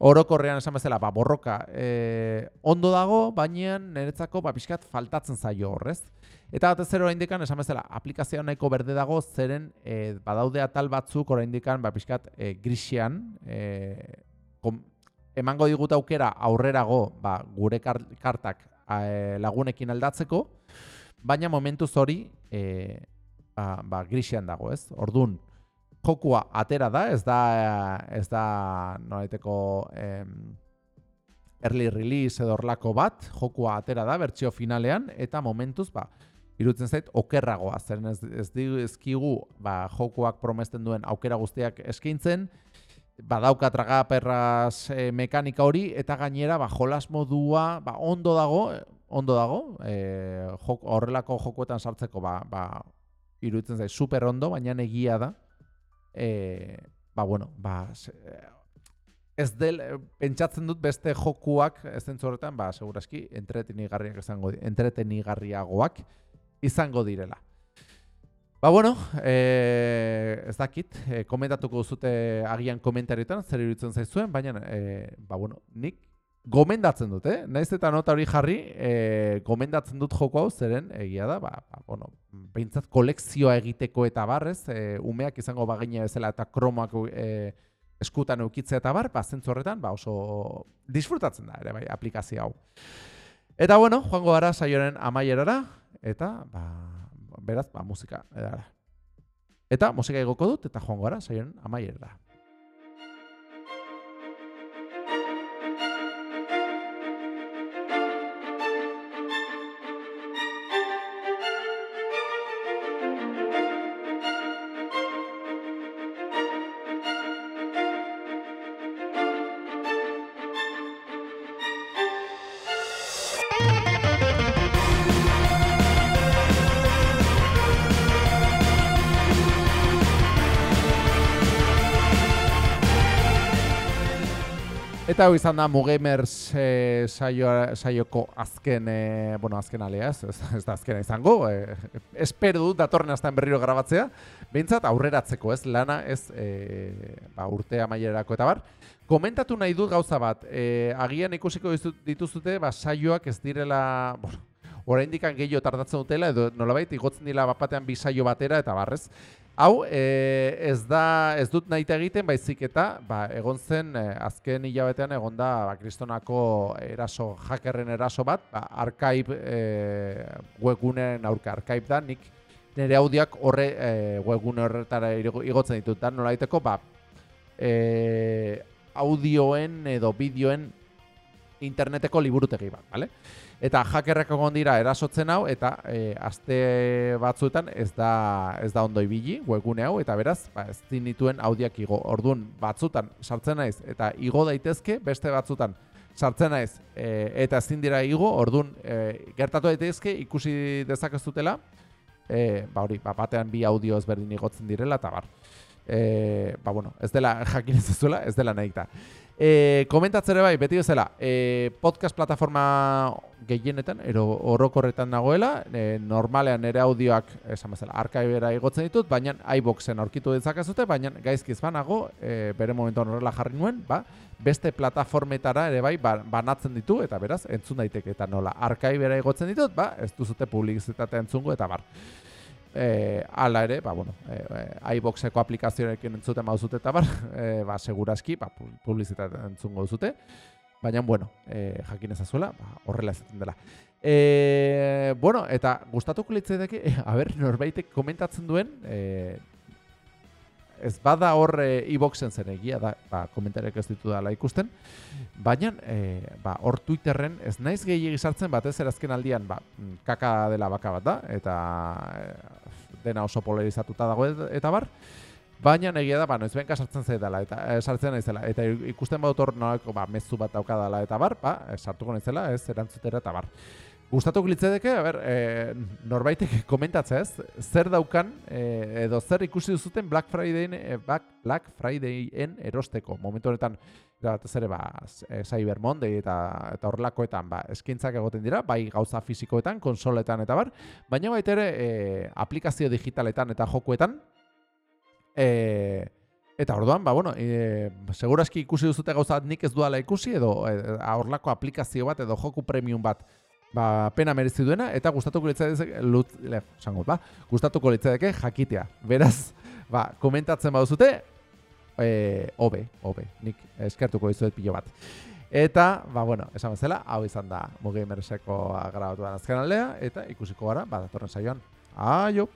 Orokorrean esan bezala, ba, borroka e, ondo dago, baina niretzako ba, pixkat faltatzen zaio horrez. Eta batez ere oraindikan esan bezala, aplikazioa nahiko berde dago, zeren e, badaude atal batzuk oraindikan ba, pixkat e, grisian, e, kom, emango digut aukera aurrerago ba, gure kar- kartak e, lagunekin aldatzeko, baina momentuz hori e, ba, ba, grisian dago, ez? Ordun jokua atera da, ez da ez da nolaiteko em, early release edo horlako bat, jokua atera da bertsio finalean eta momentuz ba irutzen zait okerragoa, zeren ez, ez digu ezkigu ba, jokuak promesten duen aukera guztiak eskaintzen, badauka tragaperraz e, mekanika hori eta gainera ba, jolas modua ba, ondo dago, ondo dago, e, jok, horrelako jokuetan sartzeko ba, ba, iruditzen zait super ondo, baina egia da e, ba bueno, ba se, ez del pentsatzen dut beste jokuak ez horretan, ba segurazki entretenigarriak izango entretenigarriagoak izango direla. Ba bueno, e, ez dakit, e, komentatuko duzute agian komentarietan zer iruditzen zaizuen, baina e, ba bueno, nik gomendatzen dut, eh? Naiz eta nota hori jarri, e, gomendatzen dut joko hau zeren egia da, ba, ba bueno, behintzat kolekzioa egiteko eta barrez, e, umeak izango bagina bezala eta kromoak e, eskutan eukitzea eta bar, ba, zentzu horretan, ba, oso disfrutatzen da, ere bai, aplikazio hau. Eta bueno, joango gara saioaren amaierara, eta, ba, beraz, ba, musika edara. Eta musika igoko dut, eta joango gara saioaren amaierara. Eta hau izan da Mugamers e, saio, saioko azken, e, bueno, azken alea, ez, ez, da azkena izango, e, espero dut datorren astean berriro grabatzea, behintzat aurreratzeko, ez, lana, ez, e, ba, urte amaierako eta bar. Komentatu nahi dut gauza bat, e, agian ikusiko ditu- dituzute, ba, saioak ez direla, bueno, oraindik gehiago tardatzen dutela, edo nolabait igotzen dira bapatean bi saio batera eta barrez. Hau, e, ez da, ez dut nahi egiten, baizik eta, ba, egon zen, e, azken hilabetean egon da, ba, kristonako eraso, hackerren eraso bat, ba, arkaib, e, webguneen aurka, arkaib da, nik nire audiak horre, e, webgune horretara igo- igotzen ditut, da, nola daiteko, ba, e, audioen edo bideoen interneteko liburutegi bat, bale? Eta hackerrak egon dira erasotzen hau eta e, aste batzuetan ez da ez da ondo ibili webgune hau eta beraz ba ez dituen audiak igo. Ordun batzutan sartzen naiz eta igo daitezke, beste batzutan sartzen naiz e, eta ezin dira igo. Ordun e, gertatu daitezke ikusi dezakezutela e, ba hori, ba, batean bi audio ezberdin igotzen direla eta bar. E, ba bueno, ez dela [LAUGHS] jakin ez duzuela, ez dela nahita. E, komentatzere bai, beti bezala, e, podcast plataforma gehienetan, ero orokorretan nagoela, e, normalean ere audioak, esan bezala, arkaibera igotzen ditut, baina iBoxen aurkitu ditzakezute, baina gaizkiz banago, e, bere momentuan horrela jarri nuen, ba, beste plataformetara ere bai ba- banatzen ditu, eta beraz, entzun daiteke, eta nola, arkaibera igotzen ditut, ba, ez duzute publizitatea entzungo, eta bar. E, ala ere, ba, bueno, e, iBoxeko aplikazioarekin entzuten bauzute eta bar, [LAUGHS] e, ba, seguraski, ba, pu- publizitatea entzungo duzute, baina, bueno, e, jakin ezazuela, ba, horrela ezaten dela. E, bueno, eta gustatuko litzaidake, e, [LAUGHS] a ber, norbaitek komentatzen duen, e, ez bada hor e, iBoxen zen egia da, ba, komentariak ez ditu dela ikusten, baina e, ba, hor Twitterren ez naiz gehiegi sartzen batez ere azken aldian ba, mm, kaka dela baka bat da, eta e, dena oso polarizatuta dago et- eta bar, Baina egia da, ba, noiz benka sartzen zaidala, eta e, sartzen naizela, eta ikusten badut hor nolako, ba, mezu bat daukadala eta bar, ba, e, sartuko naizela, ez, erantzutera eta bar. Gustatuko litzedeke, a ber, e, norbaitek [LAUGHS] komentatzea ez, zer daukan, e, edo zer ikusi duzuten Black Fridayn, e, Black, Fridayen erosteko. Momentu honetan, batez ere, ba, Cyber Monday eta, eta horrelakoetan, ba, eskintzak egoten dira, bai gauza fisikoetan, konsoletan eta bar, baina baita ere, e, aplikazio digitaletan eta jokuetan, e, Eta orduan, ba, bueno, e, seguraski ikusi duzute gauza nik ez duala ikusi edo e, horlako aplikazio bat edo joku premium bat ba, pena merezi duena eta gustatuko litzateke lut, esango, ba, gustatuko litzateke jakitea. Beraz, ba, komentatzen baduzute, e, hobe, hobe, nik eskertuko dizuet pilo bat. Eta, ba, bueno, esan bezala, hau izan da Mugamerseko grabatuan azken aldea, eta ikusiko gara, ba, datorren saioan. Aio!